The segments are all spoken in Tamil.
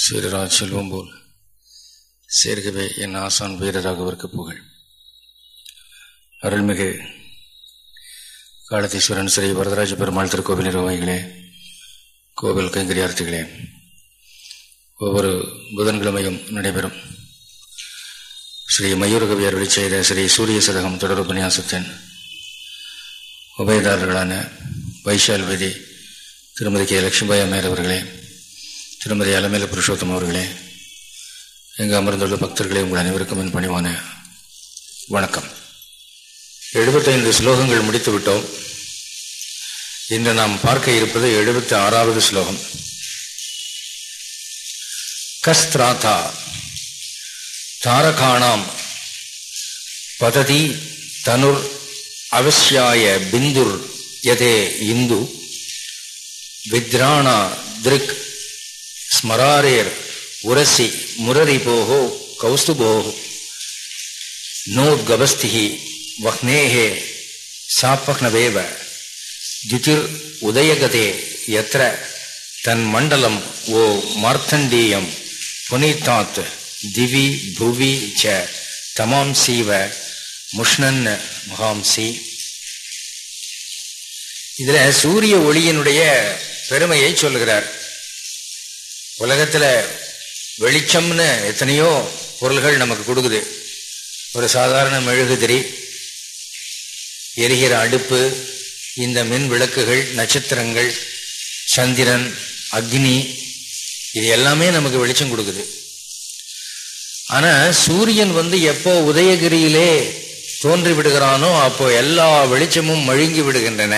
சீரராஜ் செல்வம் போல் சேர்கவே என் ஆசான் வீரராகவிற்கு புகழ். அருள்மிகு காலதீஸ்வரன் ஸ்ரீ வரதராஜ பெருமாள் திருக்கோவில் நிர்வாகிகளே கோவில் கைங்கரியார்த்திகளே ஒவ்வொரு புதன்கிழமையும் நடைபெறும். ஸ்ரீ மயூரகவி அருளி செய்த ஸ்ரீ சூரிய சதகம் தொடர் உபன்யாசத்தின் உபயதாரர்களான வைஷால் வேதி திருமதி கே. லட்சுமிபாய் அம்மையர் அவர்களே திருமதி அலமேல புருஷோத்தம் அவர்களே எங்கள் அமர்ந்துள்ள பக்தர்களே உங்கள் அனைவருக்கும் என் பணிவான வணக்கம். எழுபத்தைந்து ஸ்லோகங்கள் முடித்து விட்டோம். இன்று நாம் பார்க்க இருப்பது எழுபத்தி ஆறாவது ஸ்லோகம். கஸ்திராதா தாரகாணாம் பததி தனுர் அவசியாய பிந்துர் யதே இந்து வித்ராணா திருக் ஸ்மராரேர் உரசி முரரிபோகோ நோ நோத்கபஸ்திः வஹ்னேஹே சாப்பக்னவேவ துதிர் உதயகதே யத்ர. தன்மண்டலம் ஓ மார்த்தண்டீயம் புனீத்தாத் திவி புவி ச. தமாம் சீவ முஷ்ணன் முகாம்சி இதுல சூரிய ஒளியினுடைய பெருமையை சொல்கிறார் உலகத்தில் வெளிச்சம்னு எத்தனையோ பொருள்கள் நமக்கு கொடுக்குது. ஒரு சாதாரண மெழுகுதிரி எரிகிற அடுப்பு இந்த மின் விளக்குகள் நட்சத்திரங்கள் சந்திரன் அக்னி இது எல்லாமே நமக்கு வெளிச்சம் கொடுக்குது. ஆனால் சூரியன் வந்து எப்போ உதயகிரியிலே தோன்றி விடுகிறானோ அப்போ எல்லா வெளிச்சமும் மழுங்கி விடுகின்றன.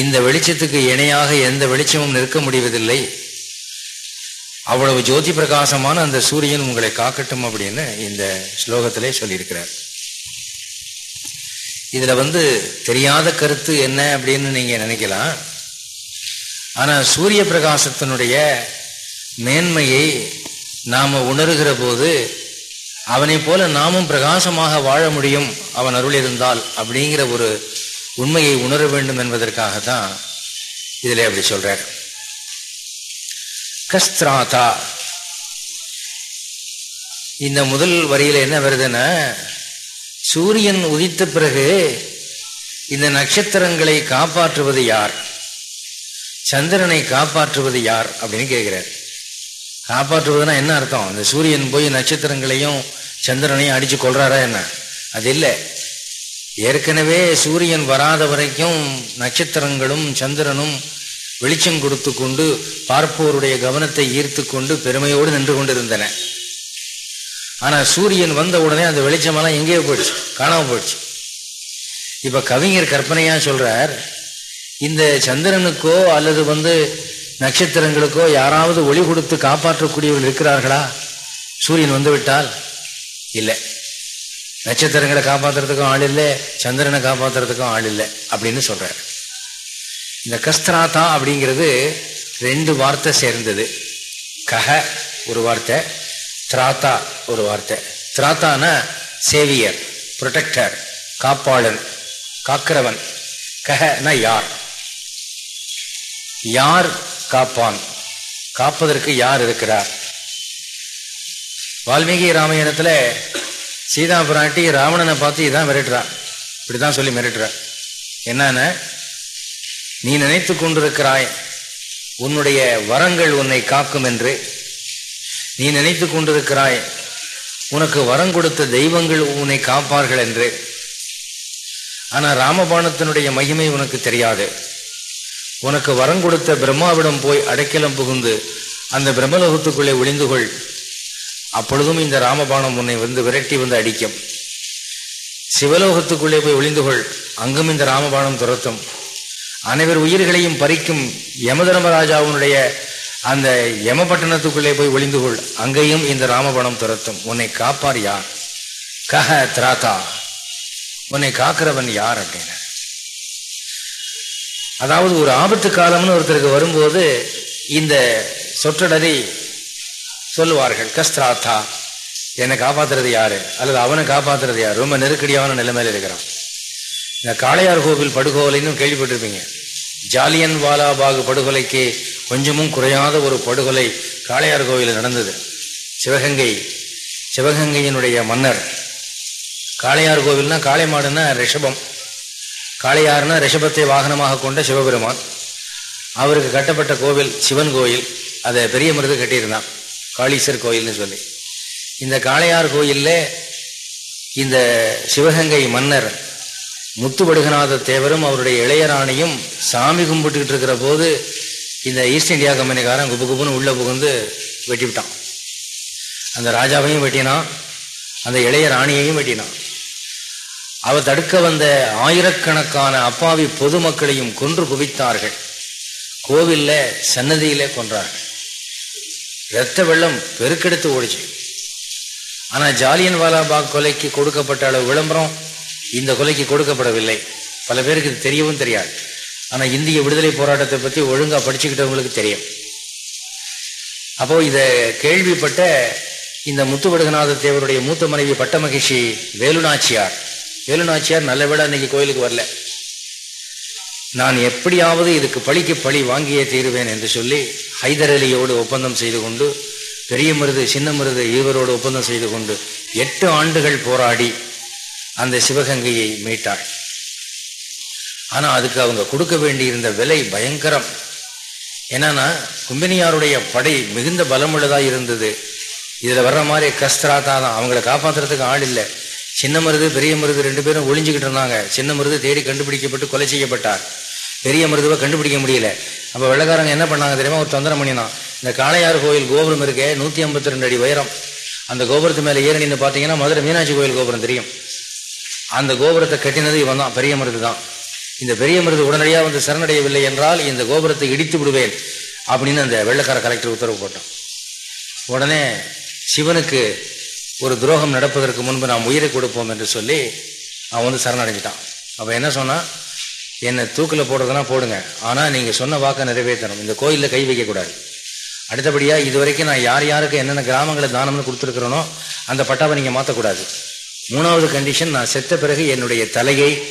இந்த வெளிச்சத்துக்கு இணையாக எந்த வெளிச்சமும் நிற்க முடிவதில்லை. அவ்வளவு ஜோதி பிரகாசமான அந்த சூரியன் உங்களை காக்கட்டும் அப்படின்னு இந்த ஸ்லோகத்திலே சொல்லியிருக்கிறார். இதுல வந்து தெரியாத கருத்து என்ன அப்படின்னு நீங்க நினைக்கலாம். ஆனா சூரிய பிரகாசத்தினுடைய மேன்மையை நாம உணர்கிற போது அவனை போல நாமும் பிரகாசமாக வாழ முடியும் அவன் அருள் இருந்தால் அப்படிங்கிற ஒரு உண்மையை உணர வேண்டும் என்பதற்காகத்தான் இதில் அப்படி சொல்றார். கஸ்திராதா இந்த முதல் வரியில என்ன வருதுன்னா சூரியன் உதித்த பிறகு இந்த நட்சத்திரங்களை காப்பாற்றுவது யார்? சந்திரனை காப்பாற்றுவது யார்? அப்படின்னு கேட்கிறார். காப்பாற்றுவதுன்னா என்ன அர்த்தம்? இந்த சூரியன் போய் நட்சத்திரங்களையும் சந்திரனையும் அடிச்சு கொள்றாரா என்ன? அது இல்லை. ஏற்கனவே சூரியன் வராத வரைக்கும் நட்சத்திரங்களும் சந்திரனும் வெளிச்சம் கொடுத்து கொண்டு பார்ப்போருடைய கவனத்தை ஈர்த்து கொண்டு பெருமையோடு நின்று கொண்டிருந்தன. ஆனால் சூரியன் வந்த உடனே அந்த வெளிச்சமெல்லாம் எங்கேயோ போயிடுச்சு காணாம போயிடுச்சு. இப்போ கவிஞர் கற்பனையாக சொல்கிறார் இந்த சந்திரனுக்கோ அல்லது வந்து நட்சத்திரங்களுக்கோ யாராவது ஒளி கொடுத்து காப்பாற்றக்கூடியவர்கள் இருக்கிறார்களா? சூரியன் வந்துவிட்டால்? இல்லை. நட்சத்திரங்களை காப்பாற்றுறதுக்கும் ஆள் இல்லை சந்திரனை காப்பாற்றுறதுக்கும் ஆள் இல்லை அப்படின்னு சொல்கிறார் இந்த கஸ்திராத்தா அப்படிங்கிறது ரெண்டு வார்த்தை சேர்ந்தது. கஹ ஒரு வார்த்தை திராத்தா ஒரு வார்த்தை. திராத்தான சேவியர் புரொடெக்டர் காப்பாளன் காக்கிறவன். கஹனா யார்? யார் காப்பான்? காப்பதற்கு யார் இருக்கிறார்? வால்மீகி ராமாயணத்தில் சீதா பிராட்டி ராவணனை பார்த்து இதான் மிரட்டுறான். இப்படிதான் சொல்லி மிரட்டுறார் என்னன்னு நீ நினைத்து கொண்டிருக்கிறாய் உன்னுடைய வரங்கள் உன்னை காக்கும் என்று. நீ நினைத்து கொண்டிருக்கிறாய் உனக்கு வரம் கொடுத்த தெய்வங்கள் உன்னை காப்பார்கள் என்று. ஆனால் ராமபாணத்தினுடைய மகிமை உனக்கு தெரியாது. உனக்கு வரம் கொடுத்த பிரம்மாவிடம் போய் அடைக்கலம் புகுந்து அந்த பிரம்மலோகத்துக்குள்ளே ஒளிந்து கொள். அப்பொழுதும் இந்த ராமபாணம் உன்னை வந்து விரட்டி வந்து அடிக்கும். சிவலோகத்துக்குள்ளே போய் ஒளிந்து கொள். அங்கும் இந்த ராமபாணம் துரத்தும். அனைவர் உயிர்களையும் பறிக்கும் யமதர்மராஜாவுடைய அந்த யமபட்டணத்துக்குள்ளே போய் ஒளிந்து கொள் அங்கேயும் இந்த ராமபணம் துரத்தும். உன்னை காப்பார் யார்? கஹ திராத்தா உன்னை காக்கிறவன் யார் அப்படின்னு அதாவது ஒரு ஆபத்து காலம்னு ஒருத்தருக்கு வரும்போது இந்த சொற்றடரை சொல்லுவார்கள் கஸ்திராத்தா என்னை காப்பாத்துறது யாரு? அல்லது அவனை காப்பாத்துறது யாரு? ரொம்ப நெருக்கடியான நிலைமையில இருக்கிறான். இந்த காளையார் கோவில் படுகொலைன்னு கேள்விப்பட்டிருப்பீங்க. ஜாலியன் வாலாபாகு படுகொலைக்கு கொஞ்சமும் குறையாத ஒரு படுகொலை காளையார் கோவில் நடந்தது. சிவகங்கை சிவகங்கையினுடைய மன்னர். காளையார் கோவில்னா காளை மாடுன்னா ரிஷபம். காளையார்னா ரிஷபத்தை வாகனமாக கொண்ட சிவபெருமான். அவருக்கு கட்டப்பட்ட கோவில் சிவன் கோயில். அதை பெரிய மருது கட்டியிருந்தான். காளீஸ்வர் கோயில்னு சொல்லி. இந்த காளையார் கோயிலில் இந்த சிவகங்கை மன்னர் முத்துவடுகநாத தேவரும் அவருடைய இளையராணியும் சாமி கும்பிட்டுக்கிட்டு இருக்கிற போது இந்த ஈஸ்ட் இந்தியா கம்பெனிக்காரன் குப்பு குப்புன்னு உள்ளே புகுந்து வெட்டி விட்டான் அந்த ராஜாவையும் வெட்டினான். அந்த இளைய ராணியையும் வெட்டினான். அவர் தடுக்க வந்த ஆயிரக்கணக்கான அப்பாவி பொதுமக்களையும் கொன்று குவித்தார்கள். கோவில்ல சன்னதியில கொன்றார்கள். இரத்த வெள்ளம் பெருக்கெடுத்து ஓடிச்சு. ஆனால் ஜாலியன் வாலாபாக் கொலைக்கு கொடுக்கப்பட்ட அளவு விளம்பரம் இந்த கொலைக்கு கொடுக்கப்படவில்லை. பல பேருக்கு இது தெரியவும் தெரியாது. ஆனால் இந்திய விடுதலை போராட்டத்தை பற்றி ஒழுங்காக படிச்சுக்கிட்டவங்களுக்கு தெரியும். அப்போ இதை கேள்விப்பட்ட இந்த முத்துவடுகநாத தேவருடைய மூத்த மனைவி பட்ட மகிழ்ச்சி வேலுநாச்சியார். வேலுநாச்சியார் நல்ல விட அன்னைக்கு கோயிலுக்கு வரல. நான் எப்படியாவது இதுக்கு பழிக்கு பழி வாங்கியே தீருவேன் என்று சொல்லி ஹைதர் அலியோடு ஒப்பந்தம் செய்து கொண்டு பெரிய மருது சின்ன மருது இருவரோடு ஒப்பந்தம் செய்து கொண்டு எட்டு ஆண்டுகள் போராடி அந்த சிவகங்கையை மீட்டார் ஆனால் அதுக்கு அவங்க கொடுக்க வேண்டியிருந்த விலை பயங்கரம். என்னன்னா கும்பினியாருடைய படை மிகுந்த பலமுள்ளதாக இருந்தது. இதில் வர்ற மாதிரி கஸ்திராத்தா தான். அவங்கள காப்பாற்றுறதுக்கு ஆள் இல்லை. சின்ன மருது பெரிய மருது ரெண்டு பேரும் ஒளிஞ்சுக்கிட்டு இருந்தாங்க. சின்ன மருது தேடி கண்டுபிடிக்கப்பட்டு கொலை செய்யப்பட்டார். பெரிய மருதுவை கண்டுபிடிக்க முடியல. அப்போ வெள்ளக்காரங்க என்ன பண்ணாங்க தெரியுமா? ஒரு தொந்தரம் பண்ணினான். இந்த காளையார் கோயில் கோபுரம் இருக்கே நூற்றி ஐம்பத்தி ரெண்டு அடி உயரம். அந்த கோபுரத்து மேலே ஏறி நின்று பார்த்தீங்கன்னா மதுரை மீனாட்சி கோயில் கோபுரம் தெரியும். அந்த கோபுரத்தை கட்டினது இவன் தான் பெரிய மருது தான். இந்த பெரிய மருது உடனடியாக வந்து சரணடையவில்லை என்றால் இந்த கோபுரத்தை இடித்து விடுவேன் அப்படின்னு அந்த வெள்ளக்கார கலெக்டர் உத்தரவு போட்டான். உடனே சிவனுக்கு ஒரு துரோகம் நடப்பதற்கு முன்பு நாம் உயிரை கொடுப்போம் என்று சொல்லி அவன் வந்து சரணடைஞ்சிட்டான். அப்போ என்ன சொன்னால் என்னை தூக்கில் போடுறதுனா போடுங்க. ஆனால் நீங்கள் சொன்ன வாக்கை நிறைவேற்றணும். இந்த கோயிலில் கை வைக்கக்கூடாது அடுத்தபடியாக இது வரைக்கும் நான் யார் யாருக்கு என்னென்ன கிராமங்களை தானம்னு கொடுத்துருக்கிறேனோ அந்த பட்டாவை நீங்கள் மாற்றக்கூடாது மூணாவது கண்டிஷன் நான் செத்த பிறகு என்னுடைய தலையை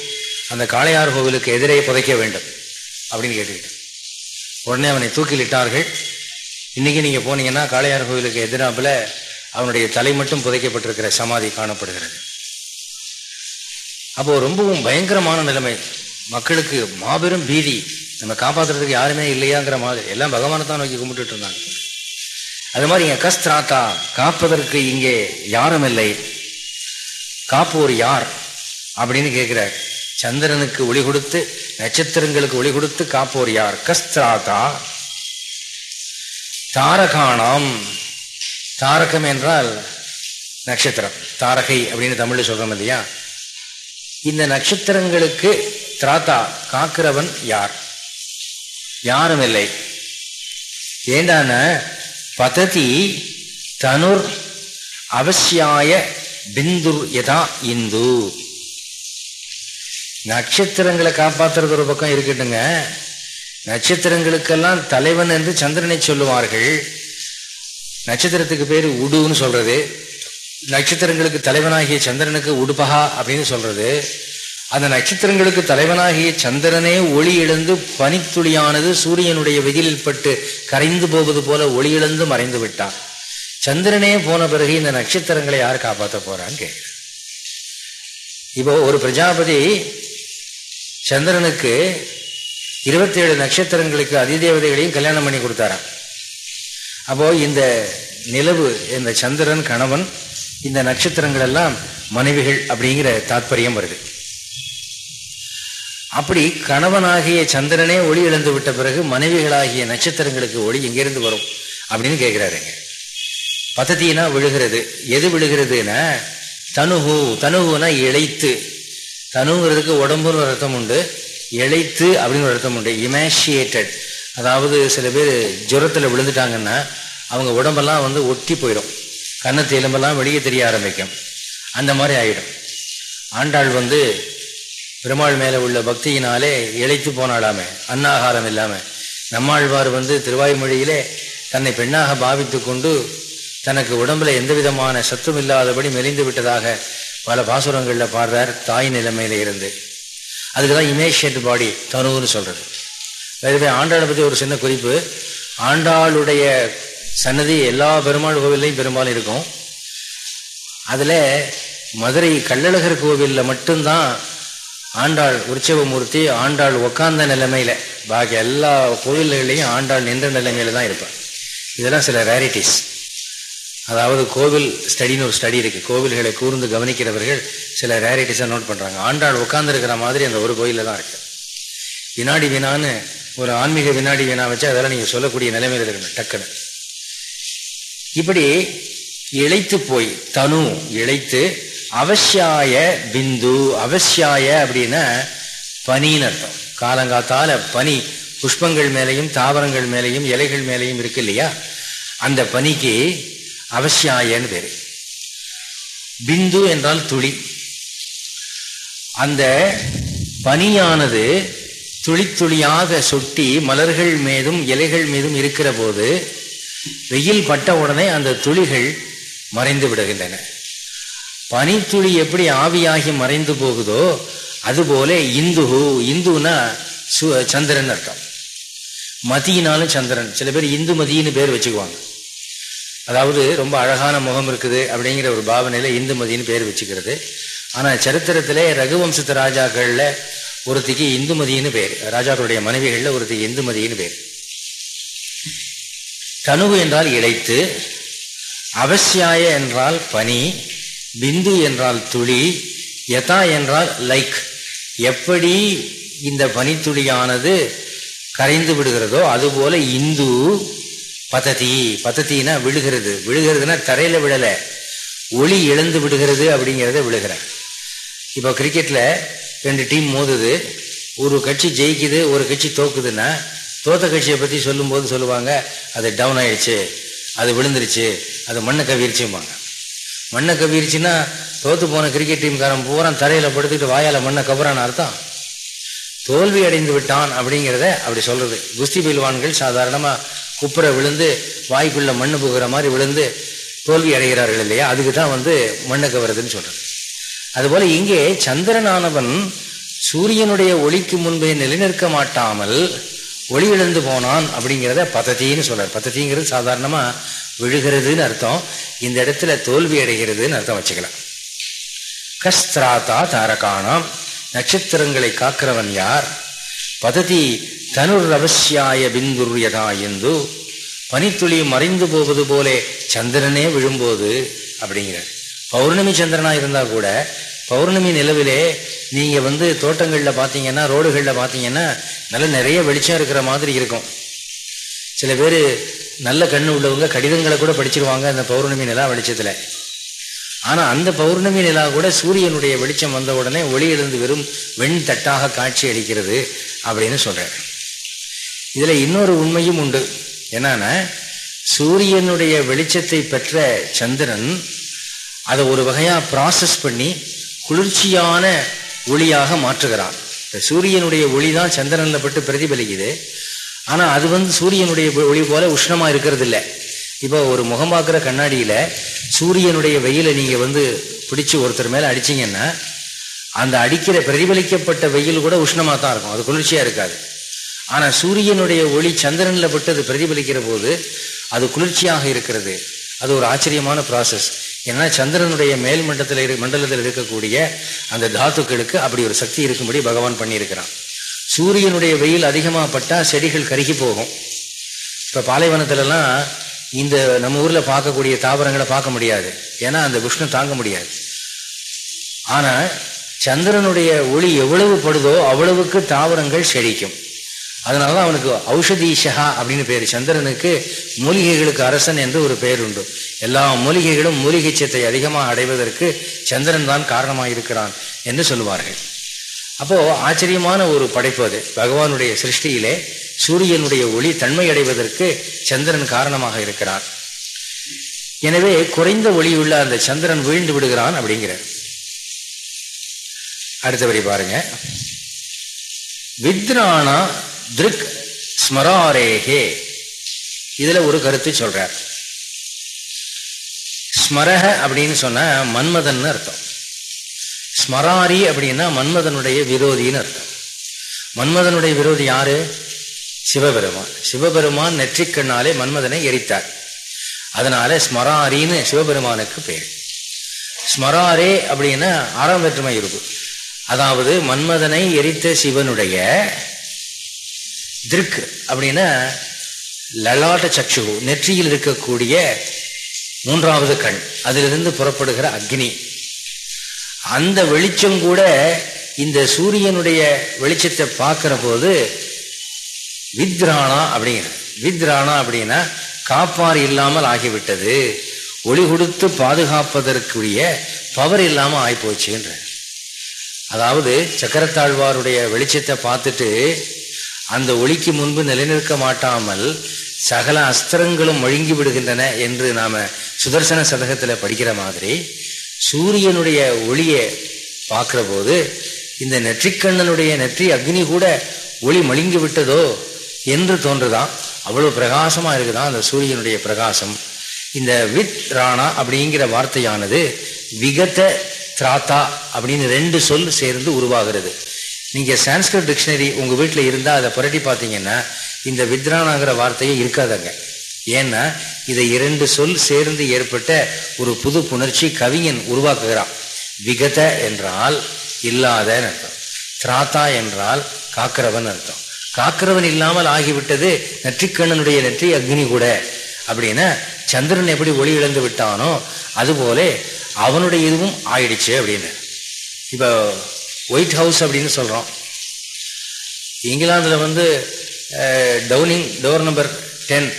அந்த காளையார் கோவிலுக்கு எதிரே புதைக்க வேண்டும். அப்படின்னு கேட்டுக்கிட்டேன். உடனே அவனை தூக்கிலிட்டார்கள். இன்னைக்கு நீங்க போனீங்கன்னா காளையார் கோவிலுக்கு எதிராப்புல அவனுடைய தலை மட்டும் புதைக்கப்பட்டிருக்கிற சமாதி காணப்படுகிறது. அப்போ ரொம்பவும் பயங்கரமான நிலைமை. மக்களுக்கு மாபெரும் பீதி. நம்ம காப்பாத்துறதுக்கு யாருமே இல்லையாங்கிற மாதிரி. எல்லாம் பகவானை தான் நோக்கி கும்பிட்டுட்டு இருந்தாங்க. அது மாதிரி இங்கே கஸ்திராத்தா காப்பதற்கு இங்கே யாரும் இல்லை. காப்போர் யார்? அப்படின்னு கேட்கிறார் சந்திரனுக்கு ஒளி கொடுத்து நட்சத்திரங்களுக்கு ஒளி கொடுத்து காப்போர் யார்? கஸ்திராதா. தாரகாணம் தாரகம் என்றால் நட்சத்திரம். தாரகை அப்படின்னு தமிழில் சொல்றோம் இல்லையா? இந்த நட்சத்திரங்களுக்கு திராத்தா காக்கிறவன் யார்? யாரும் இல்லை. ஏண்டான பததி தனுர் அவசியாய பிந்துர் யதா இந்து. நட்சத்திரங்களை காப்பாற்றுறது ஒரு பக்கம் இருக்கட்டுங்க. நட்சத்திரங்களுக்கெல்லாம் தலைவன் என்று சந்திரனை சொல்லுவார்கள். நட்சத்திரத்துக்கு பேர் உடுன்னு சொல்றது. நட்சத்திரங்களுக்கு தலைவனாகிய சந்திரனுக்கு உடுபகா அப்படின்னு சொல்றது. அந்த நட்சத்திரங்களுக்கு தலைவனாகிய சந்திரனே ஒளி இழந்து பனித்துளியானது சூரியனுடைய வெயிலில் பட்டு கரைந்து போவது போல ஒளி இழந்து மறைந்து விட்டான். சந்திரனே போன பிறகு இந்த நட்சத்திரங்களை யார் காப்பாற்ற போறான்னு கேட்க இப்போ ஒரு பிரஜாபதி சந்திரனுக்கு இருபத்தி ஏழு நட்சத்திரங்களுக்கு அதிதேவதைகளையும் கல்யாணம் பண்ணி கொடுத்தாராம். அப்போ இந்த நிலவு இந்த சந்திரன் கணவன் இந்த நட்சத்திரங்கள் எல்லாம் மனைவிகள் அப்படிங்கிற தாத்பரியம் வருது. அப்படி கணவனாகிய சந்திரனே ஒளி இழந்து விட்ட பிறகு மனைவிகளாகிய நட்சத்திரங்களுக்கு ஒளி எங்கிருந்து வரும் அப்படின்னு கேட்கிறாருங்க பதத்தினா விழுகிறது. எது விழுகிறதுனா தனுகு தனுகுனா இழைத்து. தனுங்கிறதுக்கு உடம்புன்னு அர்த்தம் உண்டு. இழைத்து அப்படின்னு ஒரு அர்த்தம் உண்டு. இமேஷியேட்டட். அதாவது சில பேர் ஜுரத்தில் விழுந்துட்டாங்கன்னா அவங்க உடம்பெல்லாம் வந்து ஒட்டி போயிடும். கன்னத்து எலும்பெல்லாம் வெளியே தெரிய ஆரம்பிக்கும். அந்த மாதிரி ஆகிடும் ஆண்டாள் வந்து பெருமாள் மேலே உள்ள பக்தியினாலே இழைத்து போனாலாமே அன்னாகாரம் இல்லாமல் நம்மாழ்வார் வந்து திருவாய்மொழியிலே தன்னை பெண்ணாக பாவித்து கொண்டு தனக்கு உடம்புல எந்த விதமான சத்தும் இல்லாதபடி மெலிந்து விட்டதாக பல பாசுரங்களில் பாடுறார் தாய் நிலைமையில இருந்து. அதுக்கு தான் இமேஷியட் பாடி தனுன்னு சொல்றது. வேறுவே ஆண்டாளை பற்றி ஒரு சின்ன குறிப்பு. ஆண்டாளுடைய சன்னதி எல்லா பெருமாள் கோவில்லையும் பெரும்பாலும் இருக்கும். அதில் மதுரை கள்ளழகர் கோவிலில் மட்டும்தான் ஆண்டாள் உற்சவமூர்த்தி ஆண்டாள் உக்காந்த நிலைமையில பாக்கி எல்லா கோவில்கள்லையும் ஆண்டாள் நின்ற நிலைமையில தான் இருப்பாள் இதெல்லாம் சில ரேரிட்டிஸ் அதாவது கோவில் ஸ்டடின்னு ஒரு ஸ்டடி இருக்குது கோவில்களை கூர்ந்து கவனிக்கிறவர்கள் சில ரேரிட்டிஸாக நோட் பண்ணுறாங்க ஆண்டாள் உட்காந்துருக்கிற மாதிரி அந்த ஒரு கோயிலில் தான் இருக்குது வினாடி வினான்னு ஒரு ஆன்மீக வினாடி வினா வச்சு அதெல்லாம் நீங்கள் சொல்லக்கூடிய நிலைமையில் இருக்கணும் டக்குன்னு. இப்படி இழைத்து போய் தனு இழைத்து அவசியாய பிந்து அவசியாய அப்படின்னா பனின்னு அர்த்தம். காலங்காத்தால பனி புஷ்பங்கள் மேலையும் தாவரங்கள் மேலையும் இலைகள் மேலையும் இருக்கு இல்லையா? அந்த பனிக்கு அவசியாயன்னு பேரு. பிந்து என்றால் துளி. அந்த பனியானது துளித்துளியாக சொட்டி மலர்கள் மீதும் இலைகள் மீதும் இருக்கிற போது வெயில் பட்ட உடனே அந்த துளிகள் மறைந்து விடுகின்றன. பனித்துளி எப்படி ஆவியாகி மறைந்து போகுதோ அதுபோல இந்துகு இந்துனா சந்திரன் அர்த்தம். மதியினாலும் சந்திரன். சில பேர் இந்து மதியின்னு பேர் வச்சுக்குவாங்க. அதாவது ரொம்ப அழகான முகம் இருக்குது அப்படிங்கிற ஒரு பாவனையில இந்துமதினு பேர் வச்சுக்கிறது. ஆனால் சரித்திரத்திலே ரகுவம்சத்து ராஜாக்களில் ஒருத்திக்கு இந்துமதினு பேர் ராஜாக்களுடைய மனைவிகளில் ஒருத்திக்கு இந்துமதினு பேர். தனுகு என்றால் இழைத்து அவசியாய என்றால் பனி பிந்து என்றால் துளி யதா என்றால் லைக். எப்படி இந்த பனித்துளியானது கரைந்து விடுகிறதோ அதுபோல இந்து பததி பதத்தினா விழுகிறது. விழுகிறதுனா தரையில விழல. ஒளி இழந்து விடுகிறது அப்படிங்கிறத விழுகிறேன் இப்போ கிரிக்கெட்ல ரெண்டு டீம் மோதுது. ஒரு கட்சி ஜெயிக்குது ஒரு கட்சி தோக்குதுன்னா தோத்த கட்சியை பற்றி சொல்லும்போது சொல்லுவாங்க அது டவுன் ஆயிடுச்சு அது விழுந்துருச்சு அது மண்ணை கவிருச்சும்பாங்க. மண்ணை கவிருச்சுன்னா தோத்து போன கிரிக்கெட் டீம்காரன் பூரா தரையில் படுத்துக்கிட்டு வாயால் மண்ணை கவரான அர்த்தம். தோல்வி அடைந்து விட்டான் அப்படிங்கிறத அப்படி சொல்றது. குஸ்தி பயில்வான்கள் சாதாரணமாக குப்புற விழுந்து வாய்க்குள்ள மண்ணு போகிற மாதிரி விழுந்து தோல்வி அடைகிறார்கள் இல்லையா? அதுக்கு தான் வந்து மண்ணை கவருதுன்னு சொல்றது அதுபோல இங்கே சந்திரனானவன் சூரியனுடைய ஒளிக்கு முன்பே நிலைநிற்க மாட்டாமல் ஒளி இழந்து போனான் அப்படிங்கிறத பதத்தின்னு சொல்றார். பதத்திங்கிறது சாதாரணமா விழுகிறதுன்னு அர்த்தம். இந்த இடத்துல தோல்வி அடைகிறதுன்னு அர்த்தம் வச்சுக்கலாம். கஸ்திராத்தா தாரகானாம். நட்சத்திரங்களை காக்கிறவன் யார்? பததி தனுர் அவசியாய பிந்துர் என்று பனித்துளி மறைந்து போவது போலே சந்திரனே விழும்போது அப்படிங்கிறார். பௌர்ணமி சந்திரனா இருந்தா கூட பௌர்ணமி நிலவிலே நீங்க வந்து தோட்டங்களில் பார்த்தீங்கன்னா ரோடுகளில் பார்த்தீங்கன்னா நல்ல நிறைய வெளிச்சம் இருக்கிற மாதிரி இருக்கும். சில பேர் நல்ல கண்ணு உள்ளவங்க கடிதங்களை கூட படிச்சிருவாங்க அந்த பௌர்ணமி நிலா வெளிச்சத்தில். ஆனால் அந்த பௌர்ணமி நிலா கூட சூரியனுடைய வெளிச்சம் வந்த உடனே ஒளி எழுந்து வெறும் வெண் தட்டாக காட்சி அளிக்கிறது அப்படின்னு சொல்கிறேன் இதுல இன்னொரு உண்மையும் உண்டு. என்னன்னா சூரியனுடைய வெளிச்சத்தை பெற்ற சந்திரன் அதை ஒரு வகையா ப்ராசஸ் பண்ணி குளிர்ச்சியான ஒளியாக மாற்றுகிறான். சூரியனுடைய ஒளி தான் சந்திரன்ல பட்டு பிரதிபலிக்குது. ஆனா அது வந்து சூரியனுடைய ஒளி போல உஷ்ணமா இருக்கிறது இல்லை இப்போ ஒரு முகம் பார்க்குற கண்ணாடியில் சூரியனுடைய வெயிலை நீங்கள் வந்து பிடிச்சி ஒருத்தர் மேலே அடிச்சிங்கன்னா அந்த அடிக்கிற பிரதிபலிக்கப்பட்ட வெயில் கூட உஷ்ணமாக தான் இருக்கும். அது குளிர்ச்சியாக இருக்காது. ஆனா சூரியனுடைய ஒளி சந்திரன்ல பட்டு அது பிரதிபலிக்கிற போது அது குளிர்ச்சியாக இருக்கிறது. அது ஒரு ஆச்சரியமான ப்ராசஸ் ஏன்னா சந்திரனுடைய மேல் மண்டலத்தில் இரு மண்டலத்தில் இருக்கக்கூடிய அந்த தாத்துக்களுக்கு அப்படி ஒரு சக்தி இருக்கும்படி பகவான் பண்ணியிருக்கிறான். சூரியனுடைய வெயில் அதிகமாக பட்டால் செடிகள் கருகி போகும். இப்போ பாலைவனத்திலலாம் இந்த நம்ம ஊரில் பார்க்கக்கூடிய தாவரங்களை பார்க்க முடியாது. ஏன்னா அந்த விஷ்ணு தாங்க முடியாது. ஆனால் சந்திரனுடைய ஒளி எவ்வளவு படுதோ அவ்வளவுக்கு தாவரங்கள் செழிக்கும். அதனாலதான் அவனுக்கு ஔஷதீஷகா அப்படின்னு பேர். சந்திரனுக்கு மூலிகைகளுக்கு அரசன் என்று ஒரு பெயர் உண்டு எல்லா மூலிகைகளும் மூலிகை சத்தை அதிகமாக அடைவதற்கு சந்திரன் தான் காரணமாக இருக்கிறான் என்று சொல்லுவார்கள். அப்போ ஆச்சரியமான ஒரு படைப்பு அது. பகவானுடைய சிருஷ்டியிலே சூரியனுடைய ஒளி தன்மை அடைவதற்கு சந்திரன் காரணமாக இருக்கிறான். எனவே குறைந்த ஒளியுள்ள அந்த சந்திரன் வீழ்ந்து விடுகிறான் அப்படிங்கிற அடுத்தபடி பாருங்க. வித்ரானா திருக் ஸ்மராரேகே. இதுல ஒரு கருத்து சொல்றார். ஸ்மரக அப்படின்னு சொன்ன மன்மதன் அர்த்தம். ஸ்மராரி அப்படின்னா மன்மதனுடைய விரோதின்னு அர்த்தம். மன்மதனுடைய விரோதி யாரு? சிவபெருமான். சிவபெருமான் நெற்றிக்கண்ணாலே மன்மதனை எரித்தார். அதனால ஸ்மராரின்னு சிவபெருமானுக்கு பேர். ஸ்மராரே அப்படின்னா ஆறாம் வெற்றுமை இருக்கு. அதாவது மன்மதனை எரித்த சிவனுடைய திருக்கு அப்படின்னா லலாட்ட சக்ஷு நெற்றியில் இருக்கக்கூடிய மூன்றாவது கண். அதிலிருந்து புறப்படுகிற அக்னி. அந்த வெளிச்சம் கூட இந்த சூரியனுடைய வெளிச்சத்தை பார்க்கிற போது வித்ராணா அப்படிங்கிற வித்ராணா அப்படின்னா காப்பார் இல்லாமல் ஆகிவிட்டது. ஒளி கொடுத்து பாதுகாப்பதற்குரிய பவர் இல்லாமல் ஆகிப்போச்சுன்ற அதாவது சக்கரத்தாழ்வாருடைய வெளிச்சத்தை பார்த்துட்டு அந்த ஒளிக்கு முன்பு நிலைநிற்க மாட்டாமல் சகல அஸ்திரங்களும் ஒழுங்கி விடுகின்றன என்று நாம சுதர்சன சதகத்தில் படிக்கிற மாதிரி சூரியனுடைய ஒளியை பார்க்கிற போது இந்த நெற்றிக்கண்ணனுடைய நெற்றி அக்னி கூட ஒளி மழுங்கி விட்டதோ என்று தோன்றுதான். அவ்வளோ பிரகாசமாக இருக்குதான் அந்த சூரியனுடைய பிரகாசம். இந்த வித் ராணா அப்படிங்கிற வார்த்தையானது விகத திராத்தா அப்படின்னு ரெண்டு சொல் சேர்ந்து உருவாகிறது. நீங்கள் சான்ஸ்கிரிட் டிக்ஷனரி உங்கள் வீட்டில் இருந்தால் அதை புரட்டி பார்த்தீங்கன்னா இந்த வித்ரானாங்கிற வார்த்தையே இருக்காதங்க. ஏன்னா இதை இரண்டு சொல் சேர்ந்து ஏற்பட்ட ஒரு புது புணர்ச்சி கவிஞன் உருவாக்குகிறான். விகத என்றால் இல்லாதன்னு அர்த்தம். திராத்தா என்றால் காக்கிறவன் அர்த்தம். காக்கிறவன் இல்லாமல் ஆகிவிட்டது நெற்றிக்கண்ணனுடைய நெற்றி அக்னி கூட. அப்படின்னா சந்திரன் எப்படி ஒளி இழந்து விட்டானோ அதுபோல அவனுடைய இதுவும் ஆயிடுச்சு அப்படின்னு. இப்போ ஒயிட் ஹவுஸ் அப்படின்னு சொல்கிறோம் இங்கிலாந்தில் வந்து டவுனிங் டோர் நம்பர் டென்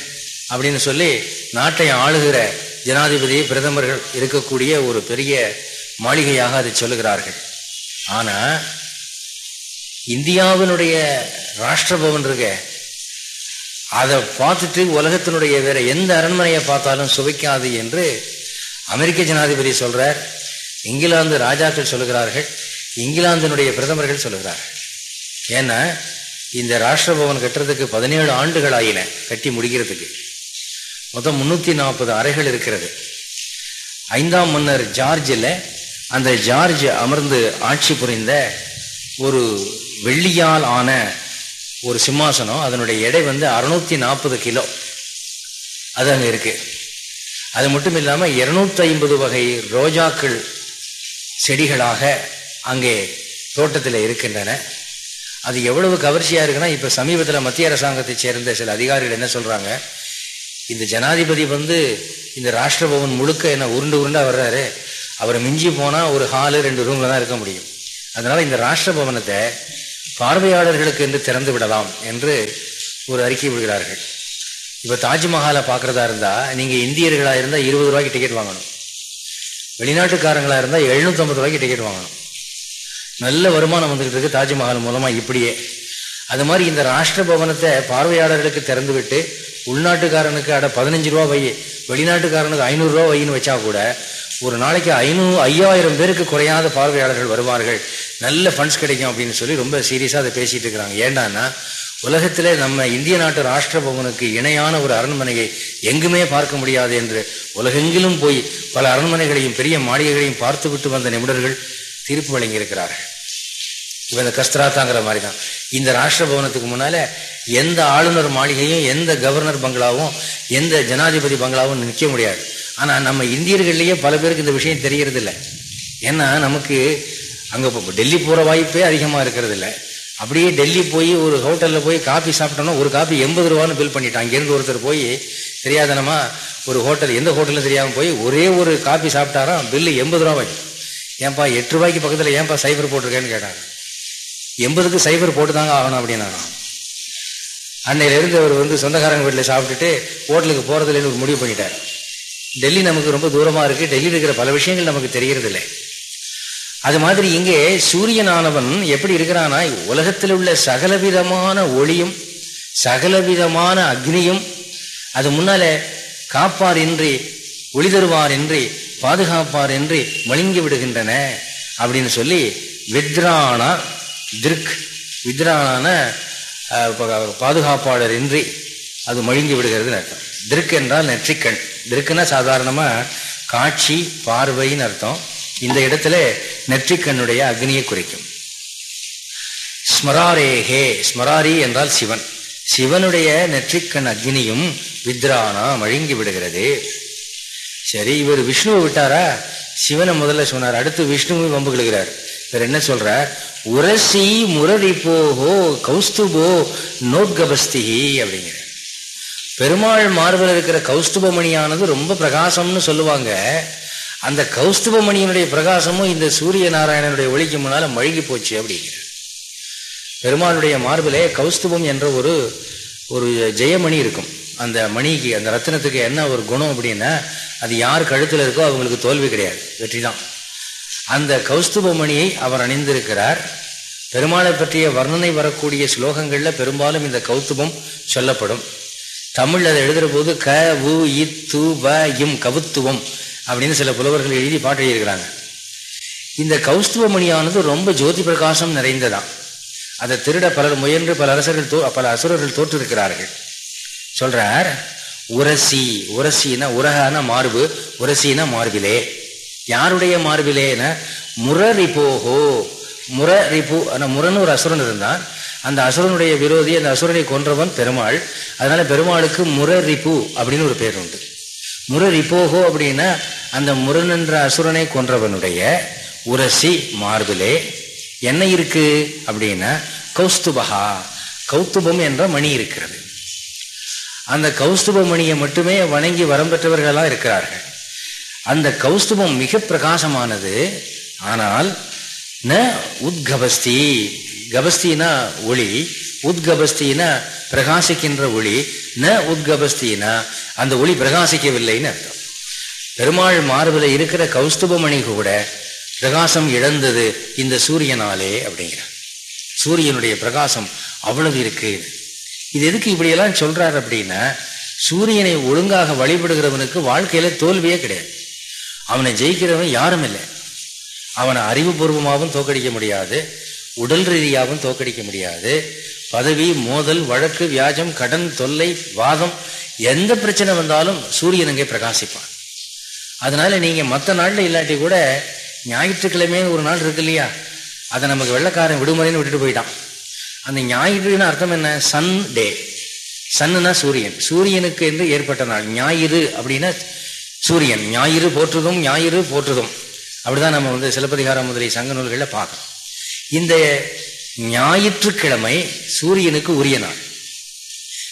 அப்படின்னு சொல்லி நாட்டை ஆளுகிற ஜனாதிபதி பிரதமர்கள் இருக்கக்கூடிய ஒரு பெரிய மாளிகையாக அதை சொல்லுகிறார்கள். ஆனால் இந்தியாவினுடைய ராஷ்டிரபவன் இருக்க அதை பார்த்துட்டு உலகத்தினுடைய வேற எந்த அரண்மனையை பார்த்தாலும் சுவைக்காது என்று அமெரிக்க ஜனாதிபதி சொல்றார். இங்கிலாந்து ராஜாக்கள் சொல்லுகிறார்கள். இங்கிலாந்தினுடைய பிரதமர்கள் சொல்லுகிறார். ஏன்னா இந்த ராஷ்டிரபவன் கட்டுறதுக்கு பதினேழு ஆண்டுகள் ஆயின கட்டி முடிக்கிறதுக்கு. மொத்தம் முன்னூற்றி நாற்பது அறைகள் இருக்கிறது. ஐந்தாம் மன்னர் ஜார்ஜில் அந்த ஜார்ஜ் அமர்ந்து ஆட்சி புரிந்த ஒரு வெள்ளியால் ஆன ஒரு சிம்மாசனம் அதனுடைய எடை வந்து அறுநூத்தி நாற்பது கிலோ. அது அங்கே இருக்கு. அது மட்டும் இல்லாமல் இருநூத்தி ஐம்பது வகை ரோஜாக்கள் செடிகளாக அங்கே தோட்டத்தில் இருக்கின்றன. அது எவ்வளவு கவர்ச்சியாக இருக்குன்னா இப்போ சமீபத்தில் மத்திய அரசாங்கத்தை சேர்ந்த சில அதிகாரிகள் என்ன சொல்கிறாங்க இந்த ஜனாதிபதி வந்து இந்த ராஷ்டிரபவன் முழுக்க என்ன உருண்டு உருண்டாக வர்றாரு. அவரை மிஞ்சி போனால் ஒரு ஹாலு ரெண்டு ரூமில் தான் இருக்க முடியும். அதனால் இந்த ராஷ்டிரபவனத்தை பார்வையாளர்களுக்கு என்று திறந்து விடலாம் என்று ஒரு அறிக்கை விடுகிறார்கள். இப்போ தாஜ்மஹாலை பார்க்குறதா இருந்தால் நீங்கள் இந்தியர்களாக இருந்தால் இருபது ரூபாய்க்கு டிக்கெட் வாங்கணும். வெளிநாட்டுக்காரங்களாக இருந்தால் எழுநூற்றம்பது ரூபாய்க்கு டிக்கெட் வாங்கணும். நல்ல வருமானம் வந்துகிட்டு இருக்கு தாஜ்மஹால் மூலமா இப்படியே. அது மாதிரி இந்த ராஷ்டிர பவனத்தை பார்வையாளர்களுக்கு திறந்து விட்டு உள்நாட்டுக்காரனுக்கு அட பதினஞ்சு ரூபா வை வெளிநாட்டுக்காரனுக்கு ஐநூறுரூவா வைன்னு வச்சா கூட ஒரு நாளைக்கு ஐநூறு ஐயாயிரம் பேருக்கு குறையாத பார்வையாளர்கள் வருவார்கள். நல்ல ஃபண்ட்ஸ் கிடைக்கும் அப்படின்னு சொல்லி ரொம்ப சீரியஸாக அதை பேசிட்டு இருக்கிறாங்க. ஏண்டான்னா உலகத்தில் நம்ம இந்திய நாட்டு ராஷ்டிர பவனுக்கு இணையான ஒரு அரண்மனையை எங்குமே பார்க்க முடியாது என்று உலகெங்கிலும் போய் பல அரண்மனைகளையும் பெரிய மாளிகைகளையும் பார்த்து விட்டு வந்த நிபுணர்கள் தீர்ப்பு வழங்கியிருக்கிறார்கள். இவன் இந்த கஸ்திராத்தாங்கிற மாதிரி தான் இந்த ராஷ்டிர பவனத்துக்கு முன்னால எந்த ஆளுநர் மாளிகையும் எந்த கவர்னர் பங்களாவும் எந்த ஜனாதிபதி பங்களாவும் நிற்க முடியாது. ஆனால் நம்ம இந்தியர்கள்லேயே பல பேருக்கு இந்த விஷயம் தெரியறது இல்லை ஏன்னா நமக்கு அங்கே டெல்லி போகிற வாய்ப்பே அதிகமாக இருக்கிறது இல்லை அப்படியே டெல்லி போய் ஒரு ஹோட்டலில் போய் காஃபி சாப்பிட்டோம்னா ஒரு காஃபி எண்பது ரூபான்னு பில் பண்ணிட்டான். அங்கேருந்து ஒருத்தர் போய் தெரியாதனமா ஒரு ஹோட்டல் எந்த ஹோட்டலும் தெரியாமல் போய் ஒரே ஒரு காஃபி சாப்பிட்டாராம் பில்லு எண்பது ரூபாய் ஏன்பா எட்டு ரூபாய்க்கு பக்கத்தில் ஏன்பா சைபர் போட்டிருக்கேன்னு கேட்டாங்க. எண்பதுக்கு சைபர் போட்டு தாங்க ஆகணும் அப்படின்னாங்க. அன்னையிலிருந்து அவர் வந்து சொந்தக்காரங்க வீட்டில் சாப்பிட்டுட்டு ஹோட்டலுக்கு போகிறதுலன்னு ஒரு முடிவு பண்ணிட்டார். டெல்லி நமக்கு ரொம்ப தூரமாக இருக்குது டெல்லியில் இருக்கிற பல விஷயங்கள் நமக்கு தெரிகிறதில்லை. இல்லை அது மாதிரி இங்கே சூரியனானவன் எப்படி இருக்கிறானா உலகத்தில் உள்ள சகலவிதமான ஒளியும் சகலவிதமான அக்னியும் அது முன்னால காப்பார் இன்றி ஒளி தருவார் இன்றி பாதுகாப்பார் என்று மழுங்கி விடுகின்றன அப்படின்னு சொல்லி வித்ரானா திருக். வித்ரானான பாதுகாப்பாளர் இன்றி அது மழுங்கி விடுகிறதுன்னு அர்த்தம். திருக் என்றால் நெற்றிக்கண். திருக்குன்னா சாதாரணமாக காட்சி பார்வைன்னு அர்த்தம். இந்த இடத்துல நெற்றிக்கண்ணுடைய அக்னியை குறிக்கும். ஸ்மராரேகே ஸ்மராரி என்றால் சிவன். சிவனுடைய நெற்றிக்கண் அக்னியும் வித்ரானா மழுங்கி விடுகிறது. சரி இவர் விஷ்ணுவை விட்டாரா? சிவனை முதல்ல சொன்னார். அடுத்து விஷ்ணுவை வம்பு கிழகிறார் இவர் என்ன சொல்றார்? உரசி முரரிப்போஹோ கௌஸ்துபோ நோட்கபஸ்திகி அப்படிங்கிற பெருமாள் மார்பில் இருக்கிற கௌஸ்துபமணியானது ரொம்ப பிரகாசம்னு சொல்லுவாங்க. அந்த கௌஸ்துபமணியினுடைய பிரகாசமும் இந்த சூரிய நாராயணனுடைய ஒளிக்கு முன்னால மழுகி போச்சு அப்படிங்கிற பெருமாளுடைய மார்பிலே கௌஸ்துபம் என்ற ஒரு ஒரு ஜெயமணி இருக்கும். அந்த மணிக்கு அந்த ரத்தினத்துக்கு என்ன ஒரு குணம் அப்படின்னா அது யார் கழுத்தில் இருக்கோ அவங்களுக்கு தோல்வி கிடையாது. வெற்றி தான் அந்த கௌஸ்துப மணியை அவர் அணிந்திருக்கிறார். பெருமாளை பற்றிய வர்ணனை வரக்கூடிய ஸ்லோகங்களில் பெரும்பாலும் இந்த கௌத்துபம் சொல்லப்படும். தமிழ் அதை எழுதுகிற போது க உ இ து வ இம் கவுத்துவம் அப்படின்னு சில புலவர்கள் எழுதி பாட்டு எழுதியிருக்கிறாங்க. இந்த கௌஸ்துவ மணியானது ரொம்ப ஜோதி பிரகாசம் நிறைந்ததான் அதை திருட பலர் முயன்று பல அரசர்கள் தோ பல அசுரர்கள் தோற்றிருக்கிறார்கள். சொல்றார் உரசி உரசினா உரகான மார்பு உரசினா மார்பிலே. யாருடைய மார்பிலேன? முரரிபோஹோ முர ரிபு முரன்னு ஒரு அசுரன் இருந்தான். அந்த அசுரனுடைய விரோதி அந்த அசுரனை கொன்றவன் பெருமாள். அதனால பெருமாளுக்கு முரரிப்பு அப்படின்னு ஒரு பேர் உண்டு. முரரிப்போகோ அப்படின்னா அந்த முரன் என்ற அசுரனை கொன்றவனுடைய உரசி மார்பிலே. என்ன இருக்கு? அப்படின்னா கௌஸ்துபகா கௌத்துபம் என்ற மணி இருக்கிறது. அந்த கௌஸ்துபமணியை மட்டுமே வணங்கி வரம் பெற்றவர்களாக இருக்கிறார்கள். அந்த கௌஸ்துபம் மிக பிரகாசமானது. ஆனால் ந உத்கபஸ்தி. கபஸ்தினா ஒளி உத்கபஸ்தினா பிரகாசிக்கின்ற ஒளி ந உத்கபஸ்தினா அந்த ஒளி பிரகாசிக்கவில்லைன்னு அர்த்தம். பெருமாள் மார்பில் இருக்கிற கௌஸ்துபமணி கூட பிரகாசம் இழந்தது இந்த சூரியனாலே அப்படிங்கிறார். சூரியனுடைய பிரகாசம் அவ்வளவு இருக்கு. இது எதுக்கு இப்படியெல்லாம் சொல்றாரு அப்படின்னா சூரியனை ஒழுங்காக வழிபடுகிறவனுக்கு வாழ்க்கையில தோல்வியே கிடையாது. அவனை ஜெயிக்கிறவன் யாரும் இல்லை. அவனை அறிவுபூர்வமாகவும் தோக்கடிக்க முடியாது உடல் ரீதியாகவும் தோக்கடிக்க முடியாது. பதவி மோதல் வழக்கு வியாஜம் கடன் தொல்லை வாதம் எந்த பிரச்சனை வந்தாலும் சூரியன் அங்கே பிரகாசிப்பான். அதனால நீங்க மற்ற நாள்ல இல்லாட்டி கூட ஞாயிற்றுக்கிழமையே ஒரு நாள் இருக்கு இல்லையா? அதை நமக்கு வெள்ளக்காரன் விடுமுறைன்னு விட்டுட்டு போயிட்டான். அந்த ஞாயிறுன்னு அர்த்தம் என்ன? சன் டே. சன்னுனா சூரியன். சூரியனுக்கு என்று ஏற்பட்ட நாள். ஞாயிறு அப்படின்னா சூரியன். ஞாயிறு போற்றுதும் ஞாயிறு போற்றுதும். அப்படிதான் நம்ம வந்து சிலப்பதிகாரம் முதலிய சங்க நூல்களில் பார்க்கணும் இந்த ஞாயிற்றுக்கிழமை சூரியனுக்கு உரிய நாள்.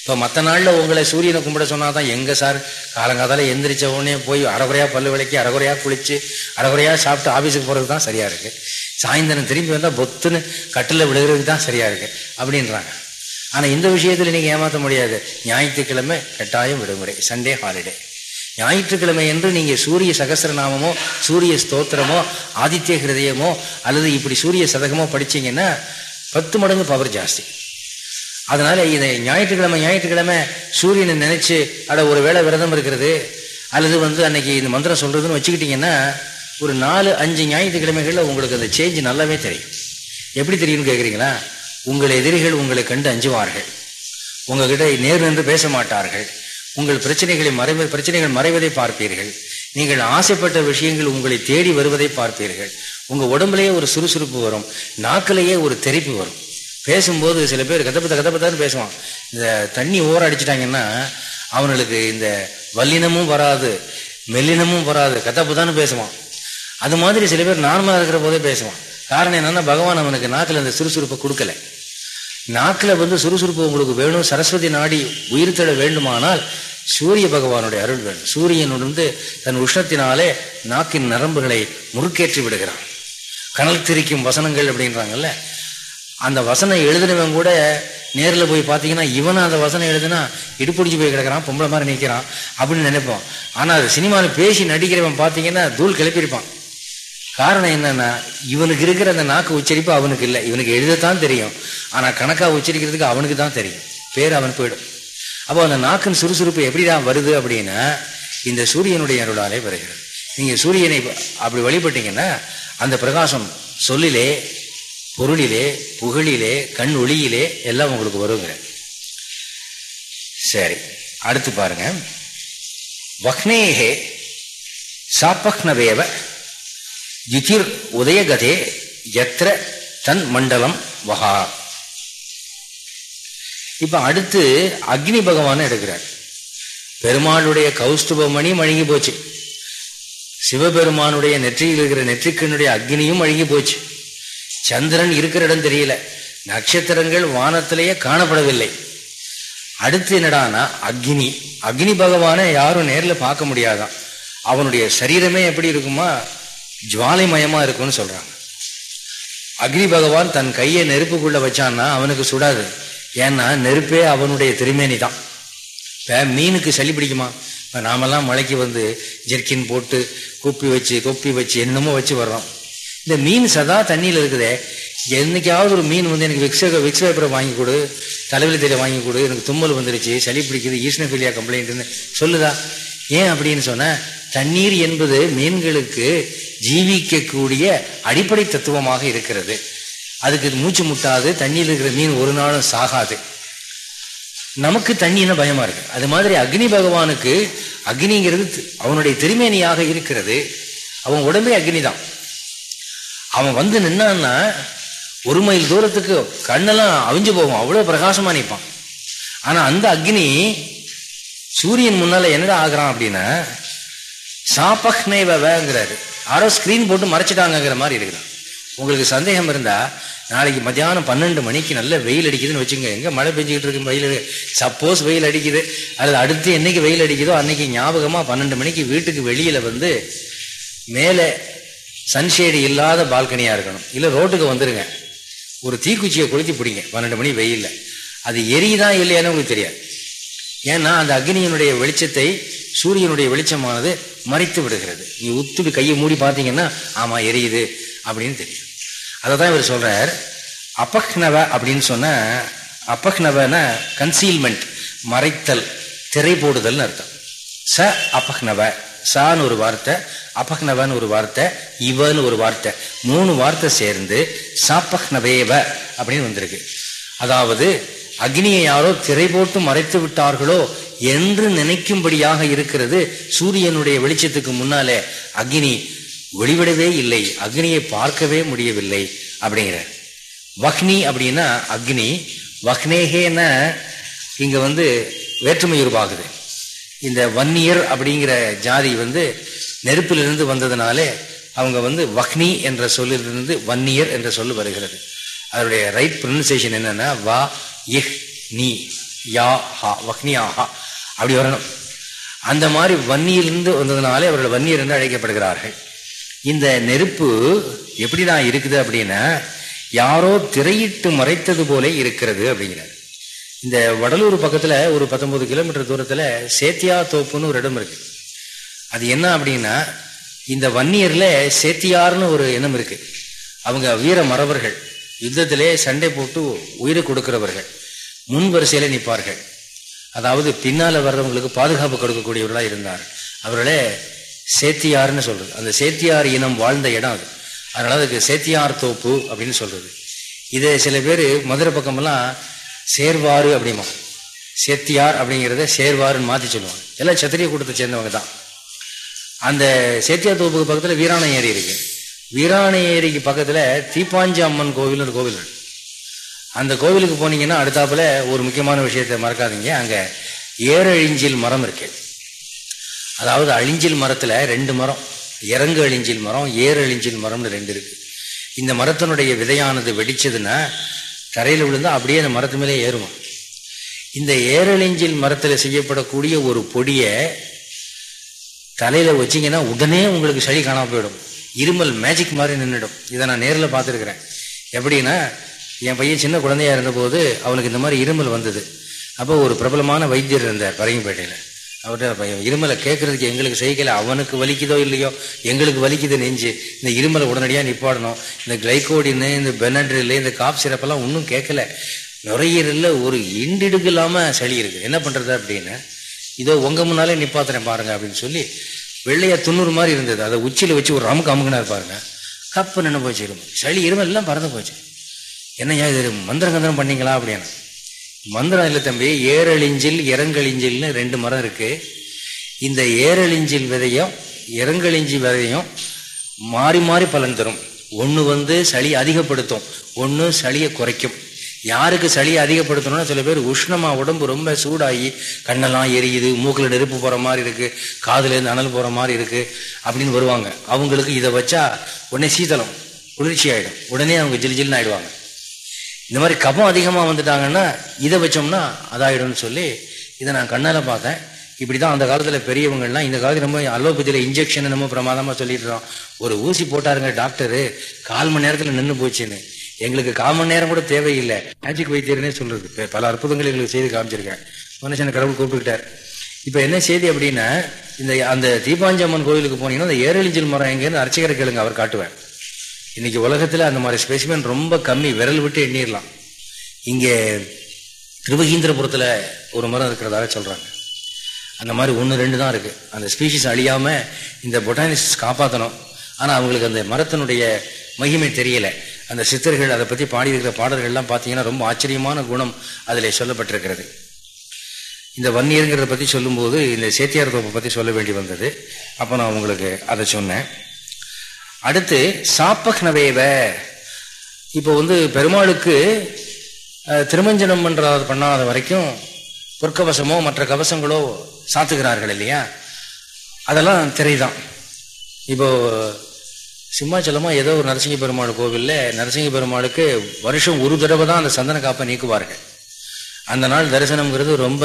இப்போ மற்ற நாளில் உங்களை சூரியனை கும்பிட சொன்னாதான் எங்கே சார்? காலங்காதால எந்திரிச்ச உடனே போய் அரைகுறையாக பல்லு விளக்கி அரைகுறையாக குளித்து அரைகுறையாக சாப்பிட்டு ஆஃபீஸுக்கு போகிறது தான் சரியாக இருக்குது சாயந்தரம் திரும்பி வந்தால் பொத்துன்னு கட்டில் விழுகிறதுக்கு தான் சரியா இருக்கு. அப்படின்றாங்க. ஆனால் இந்த விஷயத்தில் நீங்கள் ஏமாற்ற முடியாது. ஞாயிற்றுக்கிழமை கட்டாயம் விடுமுறை சண்டே ஹாலிடே ஞாயிற்றுக்கிழமை என்று நீங்கள் சூரிய சகசிரநாமமோ சூரிய ஸ்தோத்திரமோ ஆதித்ய ஹிருதயமோ அல்லது இப்படி சூரிய சதகமோ படிச்சீங்கன்னா பத்து மடங்கு பவர் ஜாஸ்தி. அதனால இதை ஞாயிற்றுக்கிழமை ஞாயிற்றுக்கிழமை சூரியனை நினைச்சு அட ஒரு வேளை விரதம் இருக்கிறது அல்லது வந்து அன்னைக்கு இந்த மந்திரம் சொல்றதுன்னு வச்சுக்கிட்டீங்கன்னா ஒரு நாலு அஞ்சு ஞாயிற்றுக்கிழமைகளில் உங்களுக்கு அந்த சேஞ்ச் நல்லாவே தெரியும். எப்படி தெரியும்னு கேட்குறீங்களா உங்கள் எதிரிகள் உங்களை கண்டு அஞ்சுவார்கள். உங்ககிட்ட நேர் நின்று பேச மாட்டார்கள். உங்கள் பிரச்சனைகளை மறைவ பிரச்சனைகள் மறைவதை பார்ப்பீர்கள். நீங்கள் ஆசைப்பட்ட விஷயங்கள் உங்களை தேடி வருவதை பார்ப்பீர்கள். உங்கள் உடம்புலேயே ஒரு சுறுசுறுப்பு வரும். நாக்கிலேயே ஒரு தெரிப்பு வரும். பேசும்போது சில பேர் கதப்பத்தை கதப்பத்தான்னு பேசுவான் இந்த தண்ணி ஓர அடிச்சிட்டாங்கன்னா அவனுக்கு இந்த வல்லினமும் வராது மெல்லினமும் வராது கதப்புதான்னு பேசுவான். அது மாதிரி சில பேர் நார்மலாக இருக்கிற போதே பேசுவான். காரணம் என்னன்னா பகவான் அவனுக்கு நாக்கில் அந்த சுறுசுறுப்பை கொடுக்கல. நாக்கில் வந்து சுறுசுறுப்பு உங்களுக்கு வேணும் சரஸ்வதி நாடி உயிர் தட வேண்டுமானால் சூரிய பகவானுடைய அருள் வேணும். சூரியன் வந்து தன் உஷ்ணத்தினாலே நாக்கின் நரம்புகளை முறுக்கேற்றி விடுகிறான். கனல் திரிக்கும் வசனங்கள் அப்படின்றாங்கல்ல அந்த வசனம் எழுதினவன் கூட நேரில் போய் பார்த்தீங்கன்னா இவன் அந்த வசனம் எழுதுனா இடுப்பிடிச்சு போய் கிடக்கிறான் பொம்பளை மாதிரி நிற்கிறான் அப்படின்னு நினைப்போம். ஆனால் அது சினிமாவில் பேசி நடிக்கிறவன் பார்த்தீங்கன்னா தூள் கிளப்பியிருப்பான். காரணம் என்னன்னா இவனுக்கு இருக்கிற அந்த நாக்கு உச்சரிப்பு அவனுக்கு இல்லை. இவனுக்கு எழுதத்தான் தெரியும். ஆனால் கணக்காக உச்சரிக்கிறதுக்கு அவனுக்கு தான் தெரியும். பேர் அவன் போயிடும். அப்போ அந்த நாக்கின் சுறுசுறுப்பு எப்படிதான் வருது அப்படின்னா இந்த சூரியனுடைய அருளாலே வருகிறது. நீங்க சூரியனை அப்படி வழிபட்டீங்கன்னா அந்த பிரகாசம் சொல்லிலே பொருளிலே புகழிலே கண் ஒளியிலே எல்லாம் உங்களுக்கு வருங்க. சரி அடுத்து பாருங்க. வக்னேகே சாப்பக்னவேவ யுதிர் உதயகதே எத்திர தன் மண்டலம் வகா இப்ப அடுத்து அக்னி பகவான் எடுக்கிறார். பெருமாளுடைய கௌஸ்துப மணி மழுங்கி போச்சு. சிவபெருமானுடைய நெற்றியில் இருக்கிற நெற்றிக்கனுடைய அக்னியும் அழுகி போச்சு. சந்திரன் இருக்கிற இடம் தெரியல. நட்சத்திரங்கள் வானத்திலேயே காணப்படவில்லை. அடுத்து என்னடானா அக்னி. அக்னி பகவானை யாரும் நேரில் பார்க்க முடியாதான். அவனுடைய சரீரமே எப்படி இருக்குமா? ஜுவாலைமயமாக இருக்கும்னு சொல்கிறாங்க அக்னி பகவான் தன் கையை நெருப்புக்குள்ளே வச்சான்னா அவனுக்கு சுடாது. ஏன்னா நெருப்பே அவனுடைய திருமேனி தான். இப்போ மீனுக்கு சளி பிடிக்குமா? இப்போ நாமெல்லாம் மலைக்கு வந்து ஜெர்கின் போட்டு குப்பி வச்சு கொப்பி வச்சு என்னமோ வச்சு வர்றோம். இந்த மீன் சதா தண்ணியில் இருக்குதே. என்னைக்காவது ஒரு மீன் வந்து எனக்கு விக்ஸ விக்ஸ் பேப்பரை வாங்கி கொடு தலைவலி தெரிய வாங்கி கொடு எனக்கு தும்மல் வந்துருச்சு சளி பிடிக்குது ஈஸ்னஃபிலியா கம்ப்ளைண்ட்னு சொல்லுதா? ஏன் அப்படின்னு சொன்னேன் தண்ணீர் என்பது மீன்களுக்கு ஜீவிக்கக்கூடிய அடிப்படை தத்துவமாக இருக்கிறது. அதுக்கு மூச்சு முட்டாது தண்ணியில் இருக்கிற மீன் ஒரு நாளும் சாகாது. நமக்கு தண்ணின்னு பயமா இருக்கு. அது மாதிரி அக்னி பகவானுக்கு அக்னிங்கிறது அவனுடைய திருமேனியாக இருக்கிறது. அவன் உடம்பே அக்னி தான் அவன் வந்து நின்னான்னா ஒரு மைல் தூரத்துக்கு கண்ணெல்லாம் அவிஞ்சு போகும். அவ்வளோ பிரகாசமாக நிற்பான் ஆனால் அந்த அக்னி சூரியன் முன்னால் என்னடா ஆகிறான் அப்படின்னா சாப்பக்னேவங்கிறாரு யாரோ ஸ்கிரீன் போட்டு மறைச்சிட்டாங்கிற மாதிரி இருக்கிறான். உங்களுக்கு சந்தேகம் இருந்தா நாளைக்கு மத்தியானம் பன்னெண்டு மணிக்கு நல்ல வெயில் அடிக்குதுன்னு வச்சுங்க எங்க மழை பெஞ்சுக்கிட்டு இருக்கு வெயில்? சப்போஸ் வெயில் அடிக்குது. அல்லது அடுத்து என்னைக்கு வெயில் அடிக்குதோ அன்னைக்கு ஞாபகமா பன்னெண்டு மணிக்கு வீட்டுக்கு வெளியில வந்து மேலே சன்ஷேடு இல்லாத பால்கனியா இருக்கணும். இல்ல ரோட்டுக்கு வந்துருங்க. ஒரு தீக்குச்சியை கொளுத்தி பிடிங்க. பன்னெண்டு மணி வெயில்ல. அது எரியுதான் இல்லையான்னு உங்களுக்கு தெரியாது. ஏன்னா அந்த அக்னியினுடைய வெளிச்சத்தை சூரியனுடைய வெளிச்சமானது மறைத்து விடுகிறது. நீ உத்துட்டு கையை மூடி பார்த்தீங்கன்னா ஆமா எரியுது அப்படின்னு தெரியும். அதை தான் இவர் சொல்றார். அப்பக்னவ அப்படின்னு சொன்ன அப்பக்னவன கன்சீல்மெண்ட் மறைத்தல் திரை போடுதல்னு அர்த்தம். ச அப்பக்னவ சான்னு ஒரு வார்த்தை அபக்னவன் ஒரு வார்த்தை இவன்னு ஒரு வார்த்தை. மூணு வார்த்தை சேர்ந்து சாப்பக்னவேவ அப்படின்னு வந்திருக்கு. அதாவது அக்னியை யாரோ திரை போட்டு மறைத்து விட்டார்களோ என்று நினைக்கும்படியாக இருக்கிறது சூரியனுடைய வெளிச்சத்துக்கு முன்னாலே. அக்னி வெளிவிடவே இல்லை அக்னியை பார்க்கவே முடியவில்லை அப்படிங்கிற வக்னி அப்படின்னா அக்னி வக்னேகேன இங்க வந்து வேற்றுமை உருவாகுது இந்த வன்னியர் அப்படிங்கிற ஜாதி வந்து நெருப்பிலிருந்து வந்ததுனாலே அவங்க வந்து வக்னி என்ற சொல்லிலிருந்து வன்னியர் என்ற சொல்லு வருகிறது. அதனுடைய ரைட் ப்ரொனன்சியேஷன் என்னன்னா வா இஹ் நீ யா ஹா வக்னி ஆஹா அப்படி வரணும். அந்த மாதிரி வன்னியிலிருந்து வந்ததுனாலே அவர்கள் வன்னியர் என்று அழைக்கப்படுகிறார்கள். இந்த நெருப்பு எப்படி தான் இருக்குது அப்படின்னா யாரோ திரையிட்டு மறைத்தது போல இருக்கிறது அப்படிங்கிறார். இந்த வடலூர் பக்கத்தில் ஒரு பத்தொன்பது கிலோமீட்டர் தூரத்தில் சேத்தியா தோப்புன்னு ஒரு இடம் இருக்கு. அது என்ன அப்படின்னா இந்த வன்னியரில் சேத்தியார்னு ஒரு இனம் இருக்கு. அவங்க வீர மறவர்கள் யுத்தத்திலே சண்டை போட்டு உயிரை கொடுக்கிறவர்கள். முன் வரிசையில நிற்பார்கள். அதாவது பின்னால வர்றவங்களுக்கு பாதுகாப்பு கொடுக்கக்கூடியவர்களா இருந்தார் அவர்களே சேத்தியார்னு சொல்றது. அந்த சேத்தியார் இனம் வாழ்ந்த இடம் அது. அதனால அதுக்கு சேத்தியார் தோப்பு அப்படின்னு சொல்றது. இதை சில பேர் மதுரை பக்கமெல்லாம் சேர்வாறு அப்படிமா சேத்தியார் அப்படிங்கிறத சேர்வாருன்னு மாற்றி சொல்லுவாங்க. எல்லாம் சத்திரிய கூட்டத்தை சேர்ந்தவங்க தான். அந்த சேத்தியார் தோப்புக்கு பக்கத்தில் வீராணம் ஏரி இருக்கு. வீராண ஏரிக்கு பக்கத்தில் தீப்பாஞ்சி அம்மன் கோவில் ஒரு கோவில் அந்த கோவிலுக்கு போனீங்கன்னா அடுத்தாப்புல ஒரு முக்கியமான விஷயத்தை மறக்காதீங்க. அங்கே ஏரழிஞ்சில் மரம் இருக்கு. அதாவது அழிஞ்சில் மரத்தில் ரெண்டு மரம் இறங்கு அழிஞ்சில் மரம் ஏர் அழிஞ்சில் மரம்னு ரெண்டு இருக்கு. இந்த மரத்தினுடைய விதையானது வெடிச்சதுன்னா தரையில் விழுந்தா அப்படியே அந்த மரத்து மேலே ஏறுமா. இந்த ஏரழிஞ்சில் மரத்தில் செய்யப்படக்கூடிய ஒரு பொடியை தலையில் வச்சிங்கன்னா உடனே உங்களுக்கு சளி காணாமல் போயிடும். இருமல் மேஜிக் மாதிரி நின்றுடும் இதை நான் நேரில் பார்த்துருக்குறேன். எப்படின்னா என் பையன் சின்ன குழந்தையா இருந்தபோது அவனுக்கு இந்த மாதிரி இருமல் வந்தது. அப்போ ஒரு பிரபலமான வைத்தியர் இருந்தார் பரங்கிப்பேட்டையில். அவர்கிட்ட இருமலை கேட்கறதுக்கு எங்களுக்கு செய்யல அவனுக்கு வலிக்குதோ இல்லையோ எங்களுக்கு வலிக்குது நெஞ்சு. இந்த இருமலை உடனடியாக நிப்பாடணும். இந்த கிளைகோடின்னு இந்த பெனட்ரில் இந்த காப் சிறப்பெல்லாம் ஒன்றும் கேட்கல. நுரையீரலில் ஒரு இண்டிடுக்கு இல்லாமல் சளி இருக்குது. என்ன பண்ணுறது அப்படின்னு இதோ உங்க முன்னாலே நிப்பாத்துறேன் பாருங்க அப்படின்னு சொல்லி வெள்ளையா துண்ணூறு மாதிரி இருந்தது. அதை உச்சியில் வச்சு ஒரு அமுக்கு அமுக்குனார் பாருங்க. கப்பு நின்று போச்சு. இருமல் சளி இருமல் எல்லாம் பறந்து போச்சு. என்னையா இது? மந்திரம் கந்திரம் பண்ணீங்களா அப்படின்னு. மந்திரம் இல்லை தம்பி. ஏரழிஞ்சில் இறங்கழிஞ்சில்னு ரெண்டு மரம் இருக்கு. இந்த ஏரழிஞ்சில் விதையும் இறங்கழிஞ்சி விதையும் மாறி மாறி பலன் தரும். ஒன்று வந்து சளி அதிகப்படுத்தும். ஒன்று சளியை குறைக்கும். யாருக்கு சளி அதிகப்படுத்தணும்னா சில பேர் உஷ்ணமா உடம்பு ரொம்ப சூடாகி கண்ணெல்லாம் எரியுது மூக்கில் நெருப்பு போற மாதிரி இருக்கு காதுலேருந்து அனல் போற மாதிரி இருக்கு அப்படின்னு வருவாங்க. அவங்களுக்கு இதை வச்சா உடனே சீதளம் குளிர்ச்சி ஆயிடும். உடனே அவங்க ஜில் ஜில்னு ஆயிடுவாங்க. இந்த மாதிரி கபம் அதிகமாக வந்துட்டாங்கன்னா இதை வச்சோம்னா அதாயிடும்னு சொல்லி இதை நான் கண்ணால் பார்த்தேன். இப்படி தான் அந்த காலத்தில் பெரியவங்கள்லாம் இந்த காலத்தில் ரொம்ப அலோபதியில் இன்ஜெக்ஷன் நம்ம பிரமாதமாக சொல்லிடுறோம் ஒரு ஊசி போட்டாருங்க டாக்டரு கால் மணி நேரத்தில் நின்று போச்சுன்னு. எங்களுக்கு கால் நேரம் கூட தேவையில்லை. மேஜிக் வைத்தியர்னே சொல்றது. பல அற்புதங்கள் எங்களுக்கு செய்து காமிச்சிருக்கேன் மனுஷன் கடவுள் கூப்பிட்டுக்கிட்டார். இப்போ என்ன செய்தி அப்படின்னா இந்த அந்த தீபாஞ்சம்மன் கோயிலுக்கு போனீங்கன்னா அந்த ஏரளிஞ்சல் மரம் எங்கேருந்து அர்ச்சகரை கேளுங்க அவர் காட்டுவேன் இன்னைக்கு உலகத்துல அந்த மாதிரி ஸ்பெசிமென் ரொம்ப கம்மி விரல் விட்டு எண்ணிடலாம் இங்கே திருவகீந்திரபுரத்தில் ஒரு மரம் இருக்கிறதாக சொல்கிறாங்க அந்த மாதிரி ஒன்று ரெண்டு தான் இருக்குது அந்த ஸ்பீஷிஸ் அழியாமல் இந்த பொட்டானிஸ்ட் காப்பாற்றணும் ஆனால் அவங்களுக்கு அந்த மரத்தினுடைய மகிமை தெரியலை. அந்த சித்தர்கள் அதை பற்றி பாடியிருக்கிற பாடல்கள்லாம் பார்த்தீங்கன்னா ரொம்ப ஆச்சரியமான குணம் அதில் சொல்லப்பட்டிருக்கிறது. இந்த வன்னியருங்கிறத பற்றி சொல்லும்போது இந்த சேத்தியார் தோப்பை பற்றி சொல்ல வேண்டி வந்தது. அப்போ நான் உங்களுக்கு அதை சொன்னேன். அடுத்து சாப்பக்னவேவ இப்போ வந்து பெருமாளுக்கு திருமஞ்சனம் பண்றாத பண்ணாத வரைக்கும் பொற்கவசமோ மற்ற கவசங்களோ சாத்துகிறார்கள் இல்லையா? அதெல்லாம் திரைதான். இப்போ சிம்மாச்சலமா ஏதோ ஒரு நரசிங்க பெருமாள் கோவில்ல நரசிங்க பெருமாளுக்கு வருஷம் ஒரு தடவை தான் அந்த சந்தன காப்பை நீக்குவார்கள். அந்த நாள் தரிசனம்ங்கிறது ரொம்ப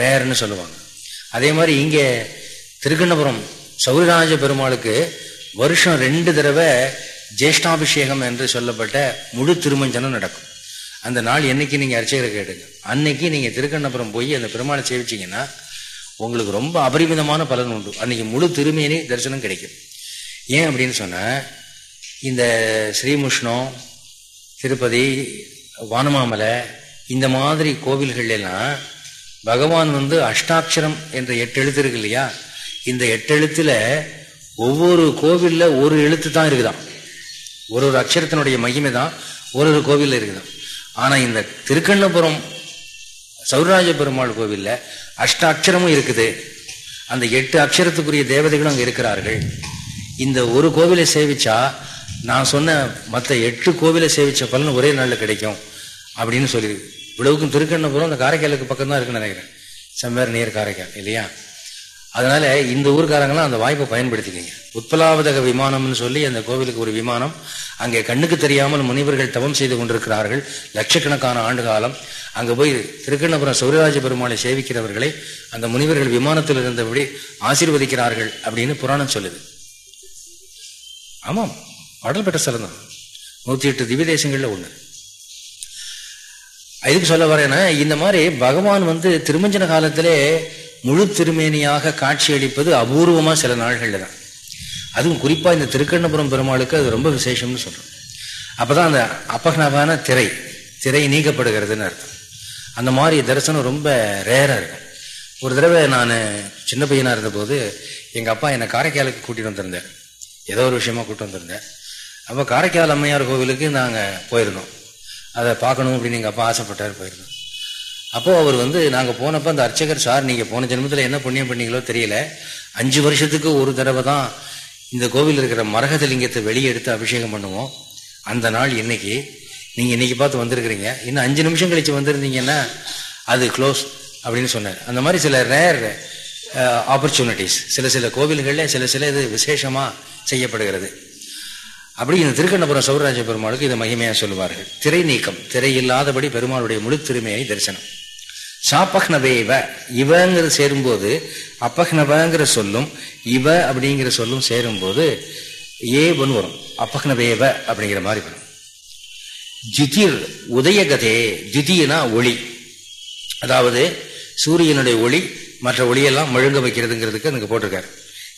ரேர்னு சொல்லுவாங்க. அதே மாதிரி இங்கே திருக்கண்ணபுரம் சௌரிராஜ பெருமாளுக்கு வருஷம் ரெண்டு தடவை ஜேஷ்டாபிஷேகம் என்று சொல்லப்பட்ட முழு திருமஞ்சனம் நடக்கும். அந்த நாள் என்னைக்கு நீங்கள் அர்ச்சகரை கேட்டுங்க. அன்னைக்கு நீங்கள் திருக்கண்ணபுரம் போய் அந்த பெருமாளை சேவிச்சிங்கன்னா உங்களுக்கு ரொம்ப அபரிமிதமான பலன் உண்டு. அன்னைக்கு முழு திருமேனி தரிசனம் கிடைக்கும். ஏன் அப்படின்னு சொன்ன இந்த ஸ்ரீமுஷ்ணம் திருப்பதி வானமாமலை இந்த மாதிரி கோவில்கள் எல்லாம் பகவான் வந்து அஷ்டாட்சரம் என்ற எட்டு எழுத்து இருக்கு இல்லையா? இந்த எட்டு எழுத்துல ஒவ்வொரு கோவில்ல ஒரு எழுத்து தான் இருக்குதான் ஒரு ஒரு அக்ஷரத்தினுடைய மகிமை தான் ஒரு ஒரு கோவில்ல இருக்குதான் ஆனா இந்த திருக்கண்ணபுரம் சௌராஜ பெருமாள் கோவில்ல அஷ்ட அக்ஷரமும் இருக்குது. அந்த எட்டு அக்ஷரத்துக்குரிய தேவதைகளும் அங்கே இருக்கிறார்கள். இந்த ஒரு கோவிலை சேவிச்சா நான் சொன்ன மற்ற எட்டு கோவிலை சேவிச்ச பலன் ஒரே நாளில் கிடைக்கும் அப்படின்னு சொல்லி இவ்வளவுக்கும் திருக்கண்ணபுரம் அந்த காரைக்காலுக்கு பக்கம் தான் இருக்குன்னு நினைக்கிறேன். செம்மேர் நியர் காரைக்கால் இல்லையா? அதனால இந்த ஊர்க்காரங்களாம் அந்த வாய்ப்பை பயன்படுத்திக்கிங்க. உத்பலாவதக விமானம்னு சொல்லி அந்த கோவிலுக்கு ஒரு விமானம் அங்கே கண்ணுக்கு தெரியாமல் முனிவர்கள் தவம் செய்து கொண்டிருக்கிறார்கள். லட்சக்கணக்கான ஆண்டு காலம். அங்கே போய் திருக்கண்ணபுரம் சௌரராஜ பெருமாளை சேவிக்கிறவர்களை அந்த முனிவர்கள் விமானத்தில் இருந்தபடி ஆசீர்வதிக்கிறார்கள் அப்படின்னு புராணம் சொல்லுது. ஆமாம் பாடல் பெற்ற ஸ்தலம் தான். நூற்றி எட்டு திவ்ய தேசங்களில் ஒன்று இதுக்கு சொல்ல வரேன்னா இந்த மாதிரி பகவான் வந்து திருமஞ்சன காலத்திலே முழு திருமேனியாக காட்சி அளிப்பது சில நாள்களில் தான். அதுவும் குறிப்பாக இந்த திருக்கண்ணபுரம் பெருமாளுக்கு அது ரொம்ப விசேஷம்னு சொல்கிறோம் அப்போ தான் அந்த அப்பகனமான திரை திரை நீக்கப்படுகிறதுன்னு அர்த்தம். அந்த மாதிரி தரிசனம் ரொம்ப ரேராக இருக்கும். ஒரு தடவை நான் சின்ன பையனாக இருந்தபோது எங்கள் அப்பா என்னை காரைக்காலுக்கு கூட்டிகிட்டு வந்திருந்தேன் ஏதோ ஒரு விஷயமா கூப்பிட்டு வந்திருந்தேன். அப்போ காரைக்கால் அம்மையார் கோவிலுக்கு நாங்கள் போயிருந்தோம். அதை பார்க்கணும் அப்படின்னு எங்கள் அப்பா ஆசைப்பட்டார் போயிருந்தோம். அப்போது அவர் வந்து நாங்கள் போனப்போ அந்த அர்ச்சகர் சார் நீங்கள் போன ஜென்மத்தில் என்ன புண்ணியம் பண்ணீங்களோ தெரியல. அஞ்சு வருஷத்துக்கு ஒரு தடவை தான் இந்த கோவில் இருக்கிற மரகத லிங்கத்தை வெளியே எடுத்து அபிஷேகம் பண்ணுவோம். அந்த நாள் இன்னைக்கு. நீங்கள் இன்னைக்கு பார்த்து வந்திருக்கிறீங்க. இன்னும் அஞ்சு நிமிஷம் கழித்து வந்திருந்தீங்கன்னா அது க்ளோஸ் அப்படின்னு சொன்னார். அந்த மாதிரி சில ரேர் Uh, ஆப்பர்ச்சுனிட்டிஸ் சில சில கோவில்களில் சில சில இது விசேஷமாக செய்யப்படுகிறது. அப்படி இந்த திருக்கண்ணபுரம் சௌராஜ பெருமாளுக்கு இதை மகிமையாக சொல்லுவார்கள். திரை நீக்கம் திரை இல்லாதபடி பெருமாளுடைய முழு திருமையை தரிசனம். சாப்பக்னவேவ இவங்கிறது சேரும்போது அப்பக்னவங்கிற சொல்லும் இவ அப்படிங்கிற சொல்லும் சேரும்போது ஒன் வரும். அப்பக்னவேவ அப்படிங்கிற மாதிரி வரும். ஜிதிர் உதயகதே திதினா ஒளி. அதாவது சூரியனுடைய ஒளி மற்ற ஒளியெல்லாம் மழுங்க வைக்கிறதுங்கிறதுக்கு எனக்கு போட்டிருக்காரு.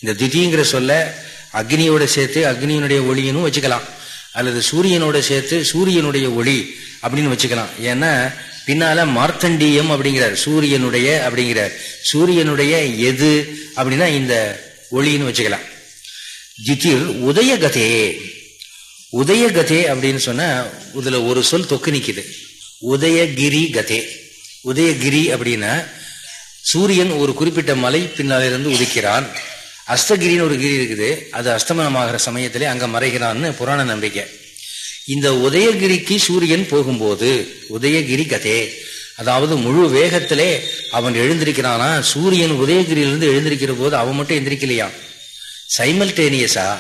இந்த திதிங்கிற சொல்ல அக்னியோட சேர்த்து அக்னியினுடைய ஒளியினும் வச்சுக்கலாம். அல்லது சூரியனோட சேர்த்து சூரியனுடைய ஒளி அப்படின்னு வச்சுக்கலாம். ஏன்னா பின்னால மார்த்தண்டியம் அப்படிங்கிறார். சூரியனுடைய அப்படிங்கிறார். சூரியனுடைய எது அப்படின்னா இந்த ஒளின்னு வச்சுக்கலாம். ஜிதிர் உதயகதே. உதயகதே அப்படின்னு சொன்னா இதுல ஒரு சொல் தொக்கு நிக்குது. உதயகிரி கதே உதயகிரி அப்படின்னா சூரியன் ஒரு குறிப்பிட்ட மலை பின்னாலிருந்து உதிக்கிறான். அஸ்தகிரின்னு ஒரு கிரி இருக்குது. அது அஸ்தமனமாகிற சமயத்திலே அங்கே மறைகிறான்னு புராண நம்பிக்கை. இந்த உதயகிரிக்கு சூரியன் போகும்போது உதயகிரி கதே அதாவது முழு வேகத்திலே அவன் எழுந்திருக்கிறானா சூரியன் உதயகிரியிலிருந்து எழுந்திருக்கிற போது அவன் மட்டும் எந்திரிக்கலையா? சைமல்டேனியஸா?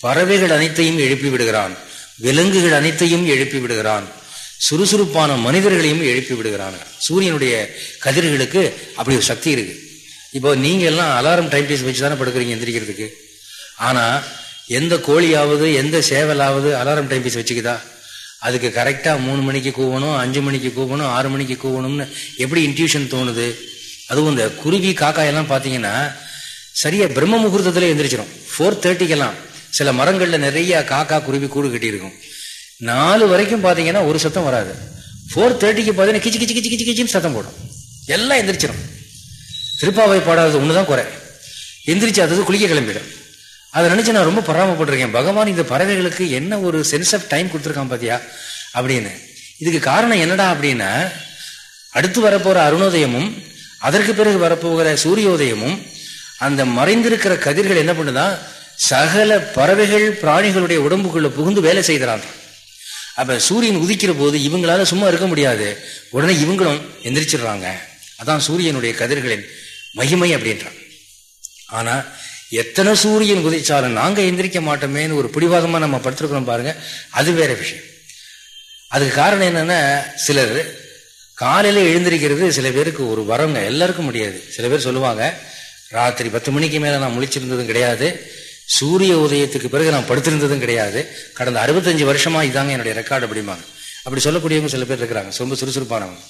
பறவைகள் அனைத்தையும் எழுப்பி விடுகிறான். விலங்குகள் அனைத்தையும் எழுப்பி விடுகிறான். சுறுசுறுப்பான மனிதர்களையும் எழுப்பி விடுகிறான் சூரியனுடைய கதிர்களுக்கு அப்படி ஒரு சக்தி இருக்கு. இப்போ நீங்க எல்லாம் அலாரம் டைம் பீஸ் வச்சு தானே படுக்கிறீங்க எந்திரிக்கிறதுக்கு. ஆனா எந்த கோழியாவது எந்த சேவலாவது அலாரம் டைம் பீஸ் வச்சுக்குதா? அதுக்கு கரெக்டாக மூணு மணிக்கு கூவணும் அஞ்சு மணிக்கு கூவணும் ஆறு மணிக்கு கூவணும்னு எப்படி இன்ட்யூஷன் தோணுது? அதுவும் இந்த குருவி காக்காயெல்லாம் பார்த்தீங்கன்னா சரியா பிரம்ம முகூர்த்தத்தில் எந்திரிச்சிடும் ஃபோர் தேர்ட்டிக்கெல்லாம் சில மரங்களில் நிறைய காக்கா குருவி கூடு கட்டியிருக்கும். நாலு வரைக்கும் பார்த்தீங்கன்னா ஒரு சத்தம் வராது. ஃபோர் தேர்ட்டிக்கு பார்த்தீங்கன்னா கிச்சு கிச்சு கிச்சு கிச்சு கிச்சின்னு சத்தம் போடும். எல்லாம் எந்திரிச்சிடும் திருப்பாவை பாடாதது ஒன்று தான் குறை. எந்திரிச்சு அது குளிக்க கிளம்பிடும். அதை நினச்சி நான் ரொம்ப பராமப்பட்டிருக்கேன் பகவான் இந்த பறவைகளுக்கு என்ன ஒரு சென்ஸ் ஆஃப் டைம் கொடுத்துருக்கான் பார்த்தியா அப்படின்னு. இதுக்கு காரணம் என்னடா அப்படின்னா அடுத்து வரப்போகிற அருணோதயமும் அதற்கு பிறகு வரப்போகிற சூரியோதயமும் அந்த மறைந்திருக்கிற கதிர்கள் என்ன பண்ணுதான் சகல பறவைகள் பிராணிகளுடைய உடம்புக்குள்ள புகுந்து வேலை செய்கிறான் அப்ப சூரியன் உதிக்கிற போது இவங்களால சும்மா இருக்க முடியாது. உடனே இவங்களும் எந்திரிச்சிடுறாங்க. அதான் சூரியனுடைய கதிர்களின் மகிமை அப்படின்றான். ஆனா எத்தனை சூரியன் உதிச்சாலும் நாங்க எந்திரிக்க மாட்டோமேன்னு ஒரு பிடிவாதமா நம்ம படுத்திருக்கிறோம் பாருங்க. அது வேற விஷயம். அதுக்கு காரணம் என்னன்னா சிலர் காலையில எழுந்திருக்கிறது சில பேருக்கு ஒரு வரங்க எல்லாருக்கும் முடியாது. சில பேர் சொல்லுவாங்க ராத்திரி பத்து மணிக்கு மேல நான் முழிச்சிருந்ததும் கிடையாது. சூரிய உதயத்துக்கு பிறகு நான் படுத்திருந்ததும் கிடையாது. கடந்த அறுபத்தஞ்சு வருஷமா இதாங்க என்னுடைய ரெக்கார்டு அப்படிம்பாங்க. அப்படி சொல்லக்கூடியவங்க சில பேர் இருக்கிறாங்க. ரொம்ப சுறுசுறுப்பானவங்க.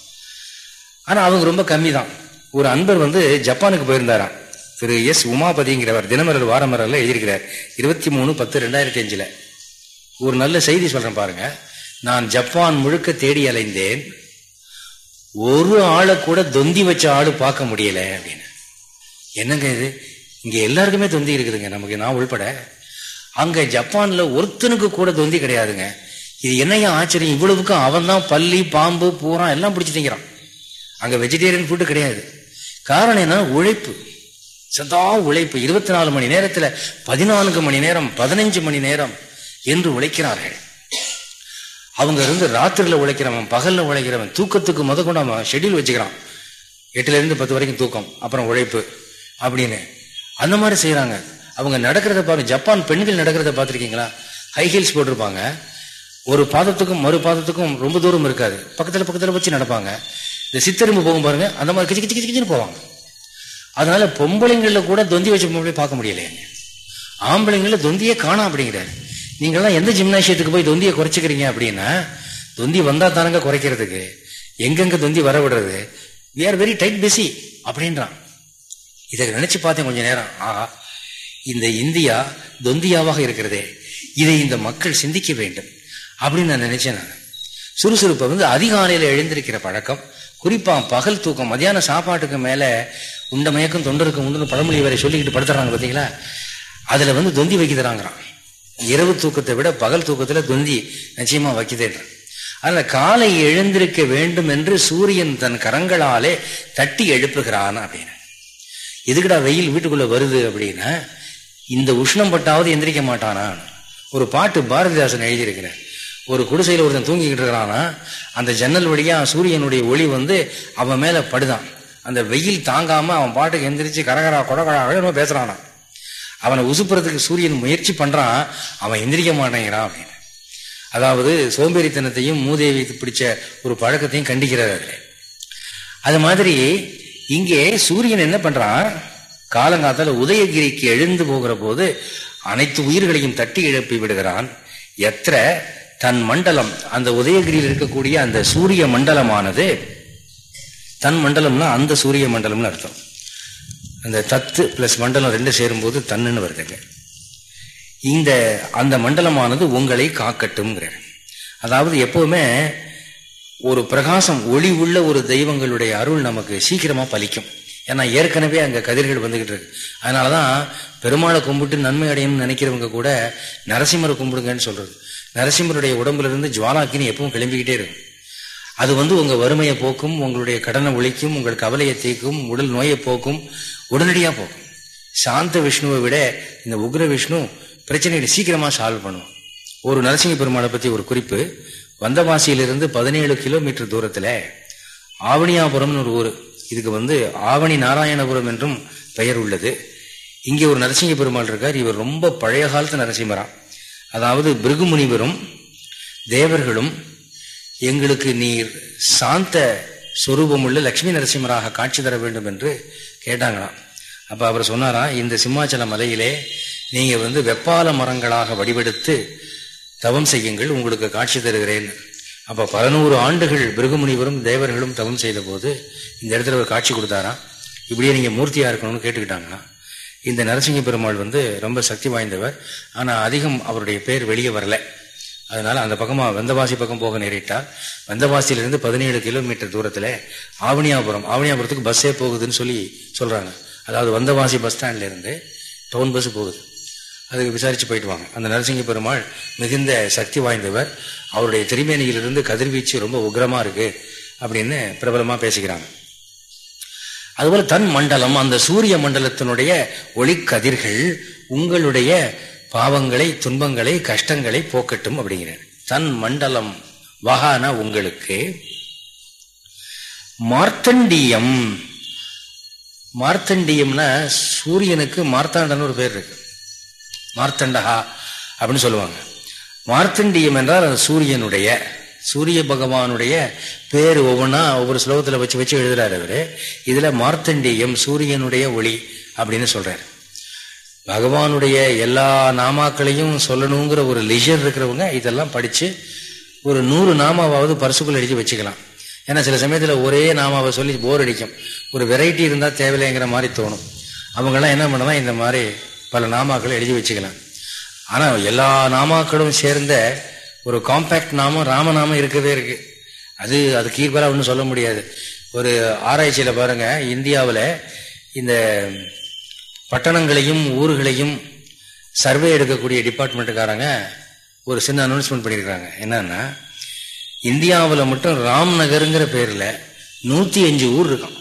ஆனா அவங்க ரொம்ப கம்மி தான் ஒரு அன்பர் வந்து ஜப்பானுக்கு போயிருந்தாராம். திரு எஸ். உமாபதிங்கிறவர் தினமரல் வாரமரல்ல எழுதியிருக்கிறார். இருபத்தி மூணு பத்து ரெண்டாயிரத்தி அஞ்சுல ஒரு நல்ல செய்தி சொல்றேன் பாருங்க. நான் ஜப்பான் முழுக்க தேடி அலைந்தேன். ஒரு ஆளை கூட தொந்தி வச்ச ஆளு பார்க்க முடியல அப்படின்னு. என்னங்க இது? இங்கே எல்லாருக்குமே தொந்தி இருக்குதுங்க. நமக்கு நான் உள்பட. அங்கே ஜப்பானில் ஒருத்தனுக்கு கூட தொந்தி கிடையாதுங்க. இது என்னையா ஆச்சரியம்? இவ்வளவுக்கும் அவன் தான் பள்ளி பாம்பு பூரா எல்லாம் பிடிச்சிட்டிங்கிறான் அங்கே வெஜிடேரியன் ஃபுட்டு கிடையாது. காரணம் என்ன? உழைப்பு. சதா உழைப்பு. இருபத்தி நாலு மணி நேரத்தில் பதினான்கு மணி நேரம் பதினஞ்சு மணி நேரம் என்று உழைக்கிறார்கள். அவங்க இருந்து ராத்திரியில் உழைக்கிறவன் பகலில் உழைக்கிறவன் தூக்கத்துக்கு முத கொண்டு அவன் ஷெடியூல் வச்சுக்கிறான். எட்டுலேருந்து பத்து வரைக்கும் தூக்கம். அப்புறம் உழைப்பு. அப்படின்னு அந்த மாதிரி செய்யறாங்க அவங்க நடக்கிறத பாருங்க ஜப்பான் பெண்கள் நடக்கிறத பார்த்துருக்கீங்களா? ஹை ஹீல்ஸ் போட்டிருப்பாங்க. ஒரு பாதத்துக்கும் மறு பாதத்துக்கும் ரொம்ப தூரம் இருக்காது. பக்கத்தில் பக்கத்தில் வச்சு நடப்பாங்க. இந்த சித்தரும்பு போகும் பாருங்க அந்த மாதிரி கிச்சு கிச்சு கிச்சுன்னு போவாங்க. அதனால பொம்பளைங்களில் கூட தொந்தி வச்ச பொம்பளை பார்க்க முடியலையே. ஆம்பளைங்களில் தொந்தியே காணாம் அப்படிங்கிறாரு. நீங்கள்லாம் எந்த ஜிம்னாசியத்துக்கு போய் தொந்தியை குறைச்சிக்கிறீங்க அப்படின்னா தொந்தி வந்தா தானங்க குறைக்கிறதுக்கு. எங்கெங்க தொந்தி வர விடுறது? We are very tight busy அப்படின்றான். இதை நினைச்சு பார்த்தேன் கொஞ்ச நேரம். ஆஹா இந்த இந்தியா தொந்தியாவாக இருக்கிறதே. இதை இந்த மக்கள் சிந்திக்க வேண்டும். அப்படின்னு நான் நினைச்சேன் நான். சுறுசுறுப்பை வந்து அதிகாலையில் எழுந்திருக்கிற பழக்கம் குறிப்பாக பகல் தூக்கம் மதியான சாப்பாட்டுக்கு மேலே உண்ட மயக்கம் தொண்டருக்கு உண்டு பழமொழி வரை சொல்லிக்கிட்டு படுத்துறாங்க பார்த்தீங்களா அதில் வந்து தொந்தி வைக்கிறாங்கிறான் இரவு தூக்கத்தை விட பகல் தூக்கத்தில் தொந்தி நிச்சயமாக வைக்குதேன்றான். அதில் காலை எழுந்திருக்க வேண்டும் என்று சூரியன் தன் கரங்களாலே தட்டி எழுப்புகிறான் அப்படின்னு. எதுக்குடா வெயில் வீட்டுக்குள்ள வருது அப்படின்னா இந்த உஷ்ணம் பட்டாவது எந்திரிக்க மாட்டானா? ஒரு பாட்டு பாரதிதாசன் எழுதியிருக்கிறார். ஒரு குடிசையில் ஒருத்தன் தூங்கிக்கிட்டு இருக்கிறானா? அந்த ஜன்னல் வழியா சூரியனுடைய ஒளி வந்து அவன் மேல படுதான். அந்த வெயில் தாங்காம அவன் பாட்டுக்கு எந்திரிச்சு கரகரா கொடகரா அழகமா பேசுறானா? அவனை உசுப்புறதுக்கு சூரியன் முயற்சி பண்றான் அவன் எந்திரிக்க மாட்டேங்கிறான் அப்படின்னு. அதாவது சோம்பேறித்தனத்தையும் மூதேவி பிடிச்ச ஒரு பழக்கத்தையும் கண்டிக்கிறார் அது மாதிரி இங்கே சூரியன் என்ன பண்றான்? காலங்காத்தால உதயகிரிக்கு எழுந்து போகிற போது அனைத்து உயிர்களையும் தட்டி எழுப்பி விடுகிறான். எத்திர தன் மண்டலம் அந்த உதயகிரியில் இருக்கக்கூடிய அந்த சூரிய மண்டலமானது தன் மண்டலம்னா அந்த சூரிய மண்டலம்னு அர்த்தம். அந்த தத்து பிளஸ் மண்டலம் ரெண்டு சேரும்போது தன்னுன்னு வருதுங்க. இந்த அந்த மண்டலமானது உங்களை காக்கட்டும்ங்கிற அதாவது எப்பவுமே ஒரு பிரகாசம் ஒளி உள்ள ஒரு தெய்வங்களுடைய அருள் நமக்கு சீக்கிரமா பலிக்கும். ஏன்னா ஏற்கனவே அங்க கதிர்கள் வந்துகிட்டு இருக்கு. அதனாலதான் பெருமாளை கும்பிட்டு நன்மை அடையணும்னு நினைக்கிறவங்க கூட நரசிம்மரை கும்பிடுங்கன்னு சொல்றது. நரசிம்மருடைய உடம்புல இருந்து ஜுவாலாக்கின்னு எப்பவும் கிளம்பிக்கிட்டே இருக்கும். அது வந்து உங்க வறுமையை போக்கும் உங்களுடைய கடனை ஒழிக்கும் உங்கள் கவலையை தீர்க்கும் உடல் நோயை போக்கும் உடனடியா போக்கும். சாந்த விஷ்ணுவை விட இந்த உக்ர விஷ்ணு பிரச்சனைகளை சீக்கிரமா சால்வ் பண்ணுவோம் ஒரு நரசிங்க பெருமாளை பற்றி ஒரு குறிப்பு. வந்தவாசியிலிருந்து பதினேழு கிலோமீட்டர் தூரத்தில் ஆவணியாபுரம்னு ஒரு ஊர். இதுக்கு வந்து ஆவணி நாராயணபுரம் என்றும் பெயர் உள்ளது. இங்கே ஒரு நரசிங்க பெருமாள் இருக்கார். இவர் ரொம்ப பழைய காலத்து நரசிம்மராம். அதாவது பிருகுமுனிவரும் தேவர்களும் எங்களுக்கு நீர் சாந்த சொரூபமுள்ள லட்சுமி நரசிம்மராக காட்சி தர வேண்டும் என்று கேட்டாங்களாம். அப்போ அவர் சொன்னாராம் இந்த சிம்மாச்சல மலையிலே நீங்கள் வந்து வெப்பால மரங்களாக வடிவெடுத்து தவம் செய்யுங்கள் உங்களுக்கு காட்சி தருகிறேன். அப்போ பதினோரு ஆண்டுகள் பிருகுமுனிவரும் தேவர்களும் தவம் செய்த போது இந்த இடத்துல ஒரு காட்சி கொடுத்தாராம். இப்படியே நீங்கள் மூர்த்தியாக இருக்கணும்னு கேட்டுக்கிட்டாங்களாம் இந்த நரசிங்க பெருமாள் வந்து ரொம்ப சக்தி வாய்ந்தவர். ஆனால் அதிகம் அவருடைய பேர் வெளியே வரல. அதனால் அந்த பக்கமாக வெந்தவாசி பக்கம் போக நேரிட்டால் வெந்தவாசியிலிருந்து பதினேழு கிலோமீட்டர் தூரத்தில் ஆவணியாபுரம் ஆவணியாபுரத்துக்கு பஸ்ஸே போகுதுன்னு சொல்லி சொல்கிறாங்க அதாவது வந்தவாசி பஸ் ஸ்டாண்ட்லேருந்து டவுன் பஸ் போகுது. அதுக்கு விசாரிச்சு போயிட்டு வாங்க. அந்த நரசிங்க பெருமாள் மிகுந்த சக்தி வாய்ந்தவர். அவருடைய திருமேனியிலிருந்து கதிர்வீச்சு ரொம்ப உக்ரமா இருக்கு அப்படின்னு பிரபலமா பேசிக்கிறாங்க. அதுபோல தன் மண்டலம் அந்த சூரிய மண்டலத்தினுடைய ஒளிக்கதிர்கள் உங்களுடைய பாவங்களை துன்பங்களை கஷ்டங்களை போக்கட்டும் அப்படிங்கிறார். தன் மண்டலம் வகான உங்களுக்கு மார்த்தண்டியம். மார்த்தண்டியம்னா சூரியனுக்கு மார்த்தாண்டன்னு ஒரு பேர் இருக்கு. மார்த்தண்டகா அப்படின்னு சொல்லுவாங்க. மார்த்தண்டியம் என்றால் அது சூரியனுடைய சூரிய பகவானுடைய பேர் ஒவ்வொன்றா ஒவ்வொரு ஸ்லோகத்தில் வச்சு வச்சு எழுதுறாரு அவர். இதில் மார்த்தண்டியம் சூரியனுடைய ஒளி அப்படின்னு சொல்கிறார் பகவானுடைய எல்லா நாமாக்களையும் சொல்லணுங்கிற ஒரு லிஷர் இருக்கிறவங்க இதெல்லாம் படித்து ஒரு நூறு நாமாவது பரிசுக்குள் எழுதி வச்சுக்கலாம். ஏன்னா சில சமயத்தில் ஒரே நாமாவை சொல்லி போர் அடிக்கும். ஒரு வெரைட்டி இருந்தால் தேவையில்லைங்கிற மாதிரி தோணும். அவங்கெல்லாம் என்ன பண்ணலாம் இந்த மாதிரி பல நாமாக்களை எழுதி வச்சுக்கலாம். ஆனால் எல்லா நாமாக்களும் சேர்ந்த ஒரு காம்பேக்ட் நாமம் ராமநாமம் இருக்கவே இருக்கு. அது அது கீழ்பலா ஒன்றும் சொல்ல முடியாது. ஒரு ஆராய்ச்சியில் பாருங்க இந்தியாவில் இந்த பட்டணங்களையும் ஊர்களையும் சர்வே எடுக்கக்கூடிய டிபார்ட்மெண்ட்டுக்காரங்க ஒரு சின்ன அனௌன்ஸ்மெண்ட் பண்ணியிருக்காங்க என்னன்னா இந்தியாவில் மட்டும் ராம் நகருங்கிற பேரில் நூற்றி அஞ்சு ஊர் இருக்கும்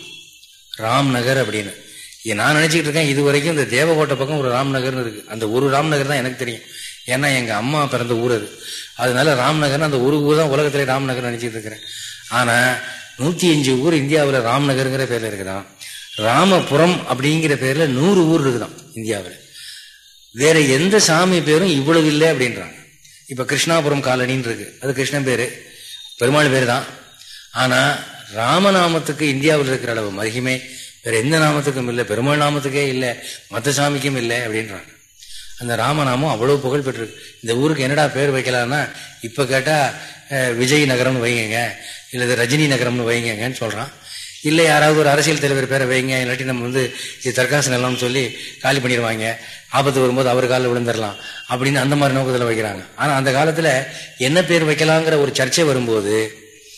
ராம் நகர் அப்படின்னு. நான் நினச்சிக்கிட்டு இருக்கேன் இது வரைக்கும் இந்த தேவகோட்டை பக்கம் ஒரு ராம்நகர்னு இருக்கு. அந்த ஒரு ராம்நகர் தான் எனக்கு தெரியும். ஏன்னா எங்கள் அம்மா பிறந்த ஊர் அது. அதனால ராம்நகர் அந்த ஒரு ஊர் தான் உலகத்திலே ராம்நகர் நினச்சிட்டு இருக்கிறேன். ஆனால் நூற்றி அஞ்சு ஊர் இந்தியாவில் ராம்நகருங்கிற பேரில் இருக்குதான் ராமபுரம் அப்படிங்கிற பேரில் நூறு ஊர் இருக்குதான் இந்தியாவில். வேற எந்த சாமி பேரும் இவ்வளவு இல்லை அப்படின்றாங்க. இப்போ கிருஷ்ணாபுரம் காலனின்னு இருக்கு. அது கிருஷ்ணன் பேரு. பெருமாள் பேர் தான் ஆனால் ராமநாமத்துக்கு இந்தியாவில் இருக்கிற அளவு மகிமை வேற எந்த நாமத்துக்கும் இல்லை பெருமாள் நாமத்துக்கே இல்லை மற்ற சாமிக்கும் இல்லை அப்படின்றாங்க. அந்த ராமநாமம் அவ்வளவு புகழ் பெற்றிருக்கு. இந்த ஊருக்கு என்னடா பேர் வைக்கலாம்னா இப்ப கேட்டா விஜய் நகரம்னு வைங்க இல்லது ரஜினி நகரம்னு வைங்கன்னு சொல்றான். இல்லை யாராவது ஒரு அரசியல் தலைவர் பேரை வைங்க இல்லாட்டி நம்ம வந்து இது தற்காசு நிலம்னு சொல்லி காலி பண்ணிடுவாங்க. ஆபத்து வரும்போது அவர் காலில் விழுந்துடலாம் அப்படின்னு அந்த மாதிரி நோக்கத்தில் வைக்கிறாங்க. ஆனால் அந்த காலத்தில் என்ன பேர் வைக்கலாங்கிற ஒரு சர்ச்சை வரும்போது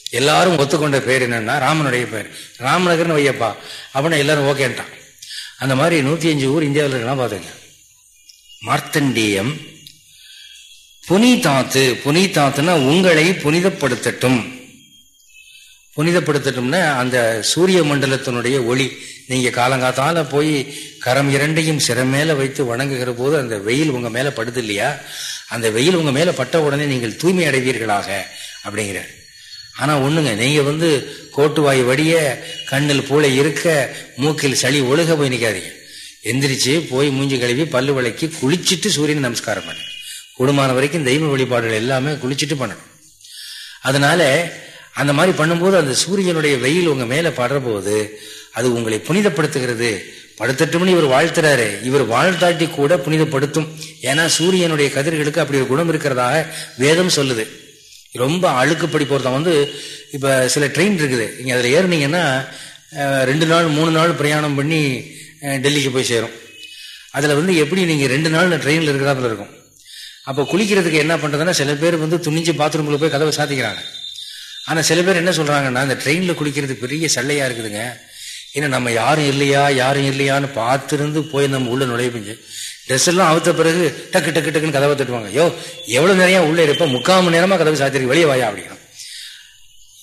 எல்லாரும் ஒத்துக்கொண்ட பேர் என்னன்னா ராமனுடைய பேர். ராமநகர்னு வையப்பா. அப்படின்னா எல்லாரும் ஓகேன்ட்டான். அந்த மாதிரி நூற்றி அஞ்சு ஊர் இந்தியாவில் இருக்கலாம் பார்த்துங்க மார்த்தண்டியம் புனிதாத்து புனிதாத்துனா உங்களை புனிதப்படுத்தட்டும். புனிதப்படுத்தட்டும்னா அந்த சூரிய மண்டலத்தினுடைய ஒளி. நீங்க காலங்காத்தால போய் கரம் இரண்டையும் சிறமேல வைத்து வணங்குகிற போது அந்த வெயில் உங்க மேல படுது இல்லையா? அந்த வெயில் உங்க மேல பட்ட உடனே நீங்கள் தூய்மை அடைவீர்களாக அப்படிங்கிறார். ஆனால் ஒண்ணுங்க நீங்கள் வந்து கோட்டு வாய் வடிய கண்ணில் பூளை இருக்க மூக்கில் சளி ஒழுக போய் நிற்காதீங்க எந்திரிச்சு போய் மூஞ்சி கழுவி பல்லு விளக்கி குளிச்சுட்டு சூரியன் நமஸ்காரம் பண்ணு. குடும்பம் வரைக்கும் தெய்வ வழிபாடுகள் எல்லாமே குளிச்சுட்டு பண்ணணும். அதனால அந்த மாதிரி பண்ணும்போது அந்த சூரியனுடைய வெயில் உங்க மேல படுறபோது அது உங்களை புனிதப்படுத்துகிறது. படுத்தட்டும்னு இவர் வாழ்த்துறாரு. இவர் வாழ்த்தாட்டி கூட புனிதப்படுத்தும். ஏன்னா சூரியனுடைய கதிர்களுக்கு அப்படி ஒரு குணம் இருக்கிறதாக வேதம் சொல்லுது. ரொம்ப அழுக்குப்படி போறத வந்து இப்போ சில ட்ரெயின் இருக்குது. நீங்கள் அதில் ஏறினீங்கன்னா ரெண்டு நாள் மூணு நாள் பிரயாணம் பண்ணி டெல்லிக்கு போய் சேரும். அதில் வந்து எப்படி நீங்கள் ரெண்டு நாள் ட்ரெயினில் இருக்கிறாப்புல இருக்கும். அப்போ குளிக்கிறதுக்கு என்ன பண்ணுறதுன்னா சில பேர் வந்து துணிஞ்சு பாத்ரூமில் போய் கதவை சாத்திக்கிறாங்க. ஆனால் சில பேர் என்ன சொல்கிறாங்கன்னா அந்த ட்ரெயினில் குளிக்கிறது பெரிய சல்லையாக இருக்குதுங்க. ஏன்னா நம்ம யாரும் இல்லையா யாரும் இல்லையான்னு பார்த்துருந்து போய் நம்ம உள்ளே நுழைப்பீங்க ட்ரெஸ் எல்லாம் அவுத்த பிறகு டக்கு டக்கு டக்குன்னு கதவை தட்டுவாங்க. யோ எவ்வளோ நேரம் உள்ளே இருப்போம் முக்கால் மணி நேரமாக கதவை சாத்திருக்கு. வெளியே வாயா அப்படின்னா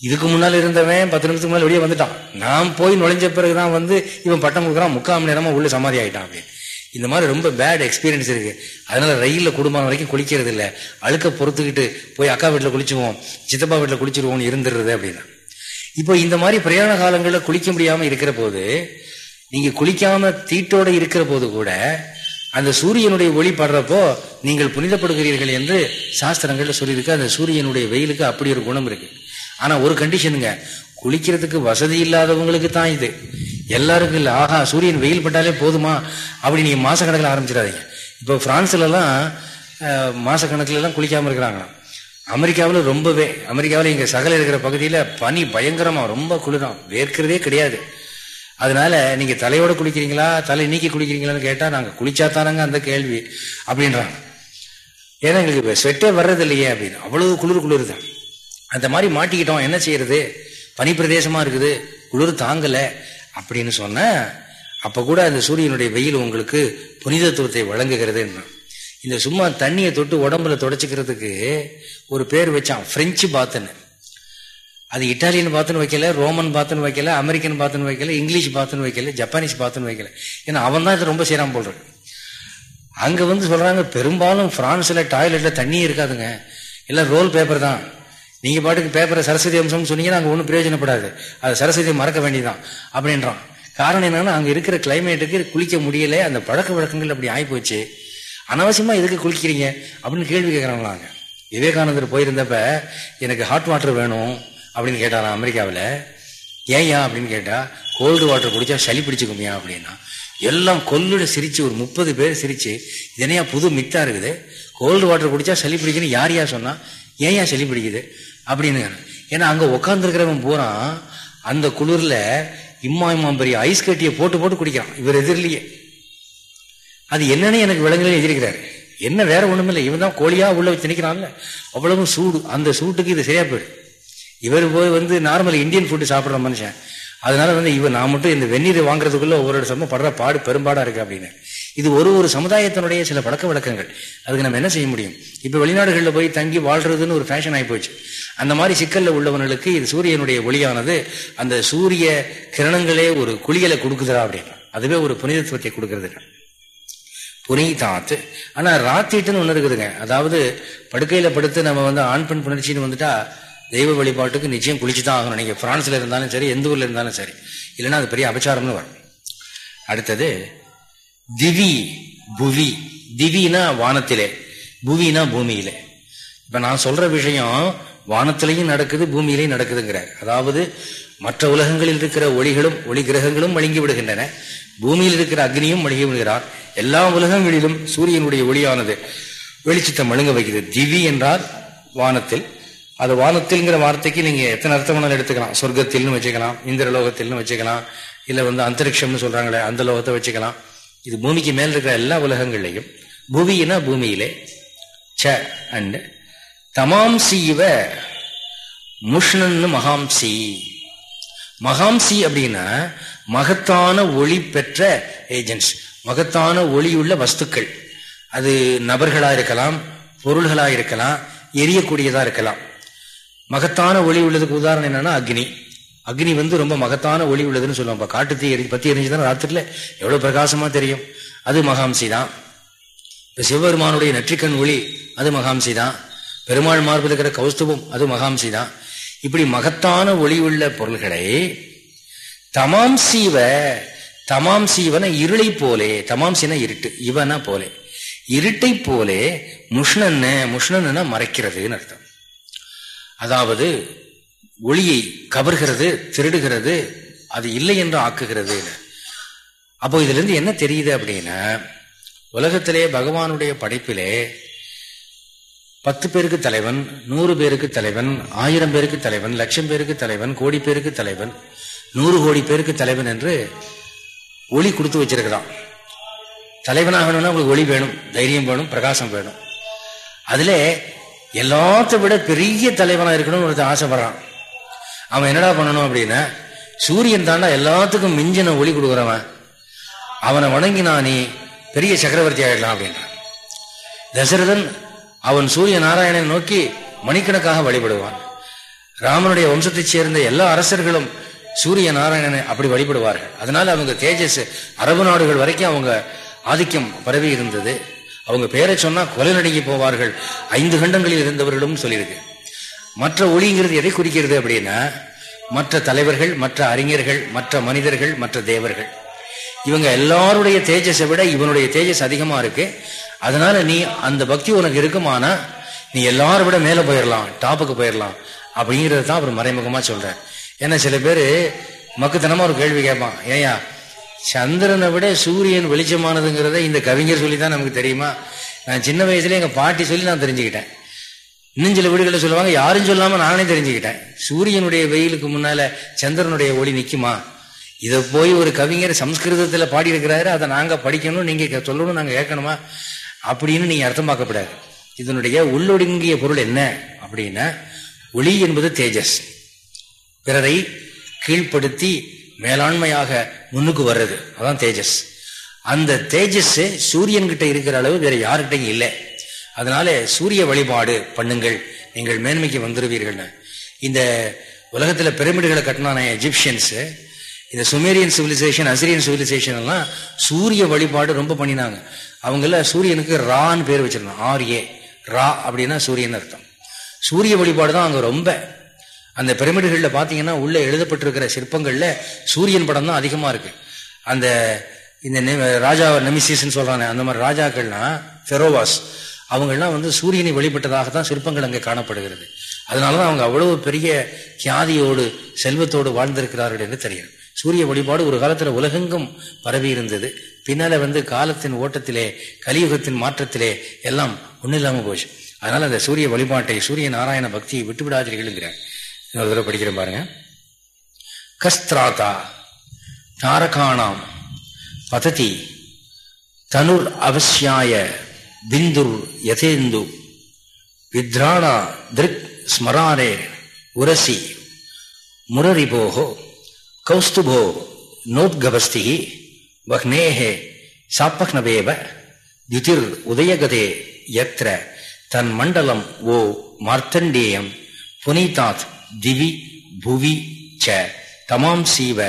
இதுக்கு முன்னால் இருந்தவன் பத்து நிமிஷத்துக்கு முன்னாடி வெளியே வந்துட்டான். நான் போய் நுழைஞ்ச பிறகுதான் வந்து இவன் பட்டம் கொடுக்குறான். முக்கால் மணி நேரமா உள்ள சமாதி ஆயிட்டான் அப்படின்னு. இந்த மாதிரி ரொம்ப பேட் எக்ஸ்பீரியன்ஸ் இருக்கு. அதனால ரயிலில் குடும்பம் வரைக்கும் குளிக்கிறது இல்லை. அழுக்க பொறுத்துக்கிட்டு போய் அக்கா வீட்டில் குளிச்சுவோம் சித்தப்பா வீட்டில் குளிச்சிருவோம்னு இருந்துடுறது அப்படின்னா. இப்போ இந்த மாதிரி பிரயாண காலங்களில் குளிக்க முடியாம இருக்கிற போது நீங்க குளிக்காம தீட்டோட இருக்கிற போது கூட அந்த சூரியனுடைய ஒளி படுறப்போ நீங்கள் புனிதப்படுகிறீர்கள் என்று சாஸ்திரங்கள்ல சொல்லியிருக்கு. அந்த சூரியனுடைய வெயிலுக்கு அப்படி ஒரு குணம் இருக்கு. ஆனா ஒரு கண்டிஷனுங்க குளிக்கிறதுக்கு வசதி இல்லாதவங்களுக்கு தான் இது. எல்லாருக்கும் இல்லை. ஆஹா சூரியன் வெயில் பட்டாலே போதுமா? அப்படி நீங்க மாசக்கணக்கில் ஆரம்பிச்சிடாதீங்க. இப்போ பிரான்ஸ்ல எல்லாம் மாசக்கணக்கில் எல்லாம் குளிக்காம இருக்கிறாங்களாம். அமெரிக்காவில் ரொம்பவே அமெரிக்காவில் இங்கே சகல இருக்கிற பகுதியில் பனி பயங்கரமாக ரொம்ப குளிரும். வேர்க்கிறதே கிடையாது. அதனால நீங்க தலையோட குளிக்கிறீங்களா? தலை நீக்கி குளிக்கிறீங்களான்னு கேட்டா நாங்க குளிச்சா தானங்க அந்த கேள்வி அப்படின்றாங்க. ஏன்னா எங்களுக்கு ஸ்வெட்டே வர்றது இல்லையே அப்படின்னு. அவ்வளவு குளிர் குளிர் தான் அந்த மாதிரி மாட்டிக்கிட்டோம். என்ன செய்யறது? பனி பிரதேசமா இருக்குது. குளிர் தாங்கல அப்படின்னு சொன்ன அப்ப கூட அந்த சூரியனுடைய வெயில் உங்களுக்கு புனிதத்துவத்தை வழங்குகிறது இந்த சும்மா தண்ணியை தொட்டு உடம்புல தொடச்சிக்கிறதுக்கு ஒரு பேர் வச்சான் பிரெஞ்சு பாத்துன்னு அது இட்டாலியன் பாத்துன்னு வைக்கல ரோமன் பாத்துன்னு வைக்கல அமெரிக்கன் பாத்துன்னு வைக்கல இங்கிலீஷ் பாத்துன்னு வைக்கல ஜப்பானீஸ் பாத்துன்னு வைக்கல. ஏன்னா அவன் தான் இது ரொம்ப செய்யறான் போல் இருக்கு அங்க வந்து சொல்றாங்க பெரும்பாலும் பிரான்ஸ்ல டாய்லெட்ல தண்ணி இருக்காதுங்க. எல்லாம் ரோல் பேப்பர் தான். நீங்க பாட்டுக்கு பேப்பரை சரஸ்வதி அம்சம்னு சொன்னீங்கன்னா அங்க ஒன்றும் பிரயோஜனப்படாது. அது சரஸ்வதி மறக்க வேண்டியதான் அப்படின்றான். காரணம் என்னன்னா அங்க இருக்கிற கிளைமேட்டுக்கு குளிக்க முடியல அந்த பழக்க வழக்கங்கள் அப்படி ஆகிப்போச்சு அனாவசியமா எதுக்கு குளிக்கிறீங்க? அப்படின்னு கேள்வி கேட்கறாங்களாங்க விவேகானந்தர் போயிருந்தப்ப எனக்கு ஹாட் வாட்டர் வேணும். அப்படின்னு கேட்டாராம் அமெரிக்காவில். ஏயா அப்படின்னு கேட்டா கோல்டு வாட்டர் குடிச்சா சளி பிடிச்சிக்குமியா அப்படின்னா எல்லாம் கொல்லுட சிரிச்சு ஒரு முப்பது பேர் சிரிச்சு இதனையா புது மித்தா இருக்குது? கோல்டு வாட்டர் குடிச்சா சளி பிடிக்குன்னு யார் யார் சொன்னா ஏன் ஏன் சளி பிடிக்குது? அப்படின்னு ஏன்னா அங்க உட்காந்துருக்கிறவன் பூரான் அந்த குளிர்ல இம்மா இம்மா பெரிய ஐஸ் கட்டியை போட்டு போட்டு குடிக்கிறான். இவர் எதிரிலேயே. அது என்னன்னு எனக்கு விலங்குகளே எதிர்க்கிறாரு என்ன வேற ஒண்ணுமில்லை இவன் தான் கோழியா உள்ள வச்சு நிற்கிறான்ல அவ்வளவு சூடு. அந்த சூட்டுக்கு இது சரியா போயிடும் இவர் போய் வந்து நார்மல் இந்தியன் ஃபுட்டு சாப்பிட்ற மனுஷன். அதனால வந்து இவர் நான் மட்டும் இந்த வெந்நீர் வாங்குறதுக்குள்ள ஒவ்வொரு சமம் படுற பாடு பெரும்பாடா இருக்கு அப்படின்னு. இது ஒரு ஒரு சமுதாயத்தினுடைய சில பழக்க வழக்கங்கள். அதுக்கு நம்ம என்ன செய்ய முடியும்? இப்ப வெளிநாடுகளில் போய் தங்கி வாழ்றதுன்னு ஒரு ஃபேஷன் ஆகி போச்சு. அந்த மாதிரி சிக்கல்ல உள்ளவர்களுக்கு இது சூரியனுடைய ஒளியானது அந்த சூரிய கிரணங்களே ஒரு குளியலை கொடுக்குதா அப்படின்னு. அதுவே ஒரு புனிதத்துவத்தை கொடுக்கறது. புனிதாத்து. ஆனா ராத்திட்டுன்னு ஒன்று இருக்குதுங்க. அதாவது படுக்கையில படுத்து நம்ம வந்து ஆண் பெண் புணர்ச்சின்னு வந்துட்டா தெய்வ வழிபாட்டுக்கு நிச்சயம் குளிச்சு தான் ஆகணும். நீங்க பிரான்ஸ்ல இருந்தாலும் சரி எந்த ஊர்ல இருந்தாலும் சரி. இல்லைன்னா அது பெரிய அபச்சாரம்னு வரும். அடுத்தது திவி புவி. திவினா வானத்திலே புவினா பூமியிலே. இப்ப நான் சொல்ற விஷயம் வானத்திலையும் நடக்குது பூமியிலையும் நடக்குதுங்கிறார். அதாவது மற்ற உலகங்களில் இருக்கிற ஒளிகளும் ஒளி கிரகங்களும் வழங்கி விடுகின்றன. பூமியில் இருக்கிற அக்னியும் வழங்கி விடுகிறார். எல்லா உலகங்களிலும் சூரியனுடைய ஒளியானது வெளிச்சத்தை மழுங்க வைக்கிறது. திவி என்றால் வானத்தில். அது வானத்தில்ங்கிற வார்த்தைக்கு நீங்க எத்தனை அர்த்தம் வேணாலும் எடுத்துக்கலாம். சொர்க்கத்தில்னு வச்சுக்கலாம் இந்திர லோகத்தில்னு வச்சுக்கலாம் இல்ல வந்து அந்தரிக்ஷம்னு சொல்றாங்களே அந்த லோகத்தை வச்சுக்கலாம். இது பூமிக்கு மேல் இருக்கிற எல்லா உலகங்கள்லையும் புவியினா பூமியிலே ச அண்ட் தமாம்சி இவ முஷ்ணன்னு மகாம்சி மகாம்சி அப்படின்னா மகத்தான ஒளி பெற்ற ஏஜென்ட்ஸ் மகத்தான ஒளியுள்ள வஸ்துக்கள். அது நபர்களா இருக்கலாம் பொருள்களா இருக்கலாம் எரியக்கூடியதா இருக்கலாம். மகத்தான ஒளி உள்ளதுக்கு உதாரணம் என்னன்னா அக்னி. அக்னி வந்து ரொம்ப மகத்தான ஒளி உள்ளதுன்னு சொல்லுவாங்க. காட்டு தீ எரி பத்தி எரிஞ்சுதான் ராத்திரில எவ்வளவு பிரகாசமா தெரியும். அது மகாம்சி தான். இப்ப சிவபெருமானுடைய நெற்றிக்கண் ஒளி அது மகாம்சி தான். பெருமாள் மார்பில் இருக்கிற கௌஸ்துவம் அது மகாம்சி தான். இப்படி மகத்தான ஒளி உள்ள பொருள்களை தமாம் சீவ தமாம் சீவன இருளை போலே தமாம்சின இருட்டு இவனா போலே. இருட்டை போலே முஷ்ணன்னு முஷ்ணன்னா மறைக்கிறதுன்னு அர்த்தம். அதாவது ஒளியை கவர்கிறது திருடுகிறது அது இல்லை என்று ஆக்குகிறது அப்போ இதுல இருந்து என்ன தெரியுது அப்படின்னா உலகத்திலே பகவானுடைய படைப்பிலே பத்து பேருக்கு தலைவன் நூறு பேருக்கு தலைவன் ஆயிரம் பேருக்கு தலைவன் லட்சம் பேருக்கு தலைவன் கோடி பேருக்கு தலைவன் நூறு கோடி பேருக்கு தலைவன் என்று ஒளி கொடுத்து வச்சிருக்கிறான். தலைவனாகணும்னா உங்களுக்கு ஒளி வேணும் தைரியம் வேணும் பிரகாசம் வேணும். அதுல எல்லாத்த விட பெரிய தலைவனா இருக்கணும்னு ஒருத்தர் ஆசைப்படுறான். அவன் என்னடா பண்ணணும் அப்படின்னா சூரியன் தாண்டா எல்லாத்துக்கும் மிஞ்சின ஒளி கொடுக்குறவன். அவனை வணங்கினா நீ பெரிய சக்கரவர்த்தி ஆயிடலாம் அப்படின்றான். தசரதன் அவன் சூரிய நாராயணனை நோக்கி மணிக்கணக்காக வழிபடுவான். ராமனுடைய வம்சத்தைச் சேர்ந்த எல்லா அரசர்களும் சூரிய நாராயணனை அப்படி வழிபடுவார்கள். அதனால அவங்க தேஜஸ் அரபு நாடுகள் வரைக்கும் அவங்க ஆதிக்கம் பரவி இருந்தது. அவங்க பேரை சொன்னா கொலை நடுங்கி போவார்கள். ஐந்து கண்டங்களில் இருந்தவர்களும் சொல்லியிருக்கு. மற்ற ஒளிங்கிறது எதை குறிக்கிறது அப்படின்னா மற்ற தலைவர்கள் மற்ற அறிஞர்கள் மற்ற மனிதர்கள் மற்ற தேவர்கள். இவங்க எல்லாருடைய தேஜஸை விட இவனுடைய தேஜஸ் அதிகமா இருக்கு. அதனால நீ அந்த பக்தி உனக்கு இருக்குமானா நீ எல்லாரும் விட மேல போயிடலாம் டாப்புக்கு போயிடலாம் அப்படிங்கிறத தான் அவர் மறைமுகமா சொல்றார். ஏன்னா சில பேர் மக்குத்தனமா ஒரு கேள்வி கேட்பான். ஏயா சந்திரனை விட சூரியன் வெளிச்சமானதுங்கிறத இந்த கவிஞர் சொல்லி தான் நமக்கு தெரியுமா? நான் சின்ன வயசுல எங்க பாட்டி சொல்லி நான் தெரிஞ்சுக்கிட்டேன். இன்னும் சில வீடுகளில் சொல்லுவாங்க யாரும் சொல்லாம நானே தெரிஞ்சுக்கிட்டேன். சூரியனுடைய வெயிலுக்கு முன்னால சந்திரனுடைய ஒளி நிக்குமா? இதை போய் ஒரு கவிஞர் சம்ஸ்கிருதத்துல பாடி இருக்கிறாரு அதை நாங்க படிக்கணும் நீங்க சொல்லணும் நாங்க கேட்கணுமா? அப்படின்னு நீங்க அர்த்தமாக்கப்படாது. இதனுடைய உள்ளொடுங்கிய பொருள் என்ன அப்படின்னா ஒளி என்பது தேஜஸ். பிறரை கீழ்ப்படுத்தி மேலாண்மையாக முன்னுக்கு வர்றது. அதான் தேஜஸ். அந்த தேஜஸ் சூரியன்கிட்ட இருக்கிற அளவு வேற யாருக்கிட்டையும் இல்லை. அதனால சூரிய வழிபாடு பண்ணுங்கள். நீங்கள் மேன்மைக்கு வந்துடுவீர்கள் இந்த உலகத்தில் பிரமிடுகளை கட்டினான எஜிப்சியன்ஸ் இந்த சுமேரியன் சிவிலைசேஷன் அசிரியன் சிவிலைசேஷன் எல்லாம் சூரிய வழிபாடு ரொம்ப பண்ணினாங்க. அவங்கள சூரியனுக்கு ரான்னு பேர் வச்சிருந்தாங்க. ஆர் ஏ ரா அப்படின்னா சூரியன் அர்த்தம். சூரிய வழிபாடு தான் அங்கே ரொம்ப அந்த பிரமிடுகளில் பார்த்தீங்கன்னா உள்ளே எழுதப்பட்டிருக்கிற சிற்பங்களில் சூரியன் படம் தான் அதிகமாக இருக்கு. அந்த இந்த ராஜா நெமிசிஸ்ன்னு சொல்கிறாங்க அந்த மாதிரி ராஜாக்கள்லாம் ஃபெரோவாஸ். அவங்கெல்லாம் வந்து சூரியனை வழிபட்டதாக தான் சிற்பங்கள் அங்கே காணப்படுகிறது. அதனால தான் அவங்க அவ்வளவு பெரிய கியாதியோடு செல்வத்தோடு வாழ்ந்திருக்கிறார்கள் என்று தெரியும். சூரிய வழிபாடு ஒரு காலத்தில் உலகெங்கும் பரவி இருந்தது. பின்னால் வந்து காலத்தின் ஓட்டத்திலே கலியுகத்தின் மாற்றத்திலே எல்லாம் ஒன்றும் இல்லாமல் போச்சு. அதனால் அந்த சூரிய வழிபாட்டை சூரிய நாராயண பக்தியை விட்டு விடாதீர்கள்ங்கிறேன் இன்னொரு தடவை படிக்கிறேன் பாருங்க. கஸ்திராதா தாரகாணாம் பததி தனுர் அவசியாய பிந்துர் யதேந்து வித்ராணா திருக் ஸ்மராரே உரசி முரரிபோகோ கௌஸ்துபோ நோத்கபஸ்தி வக்னேஹே சாப்பக்னவேவ திதிர் உதயகதே யத்ர தன் மண்டலம் ஓ மார்த்தண்டேயம் புனிதாத் திவி புவி ச. தமாம் சீவ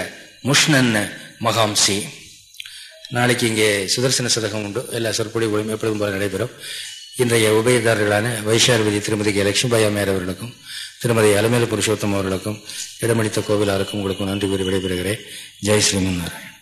முஷ்ணன் மகாம்சி நாளைக்கு இங்கே சுதர்சன சதகம் உண்டு. எல்லா சொற்பொழிவுகளும் எப்பொழுதும் போல நடைபெறும். இன்றைய உபயதாரர்களான வைஷார்வதி திருமதி கே. லட்சுமிபாய் அம்மையார் அவர்களுக்கும் திருமதி அலமேல புருஷோத்தம் அவர்களுக்கும் இடமளித்த கோவிலாருக்கும் உங்களுக்கும் நன்றி கூறி விடைபெறுகிறேன். ஜெய் ஸ்ரீமன் நாராயண்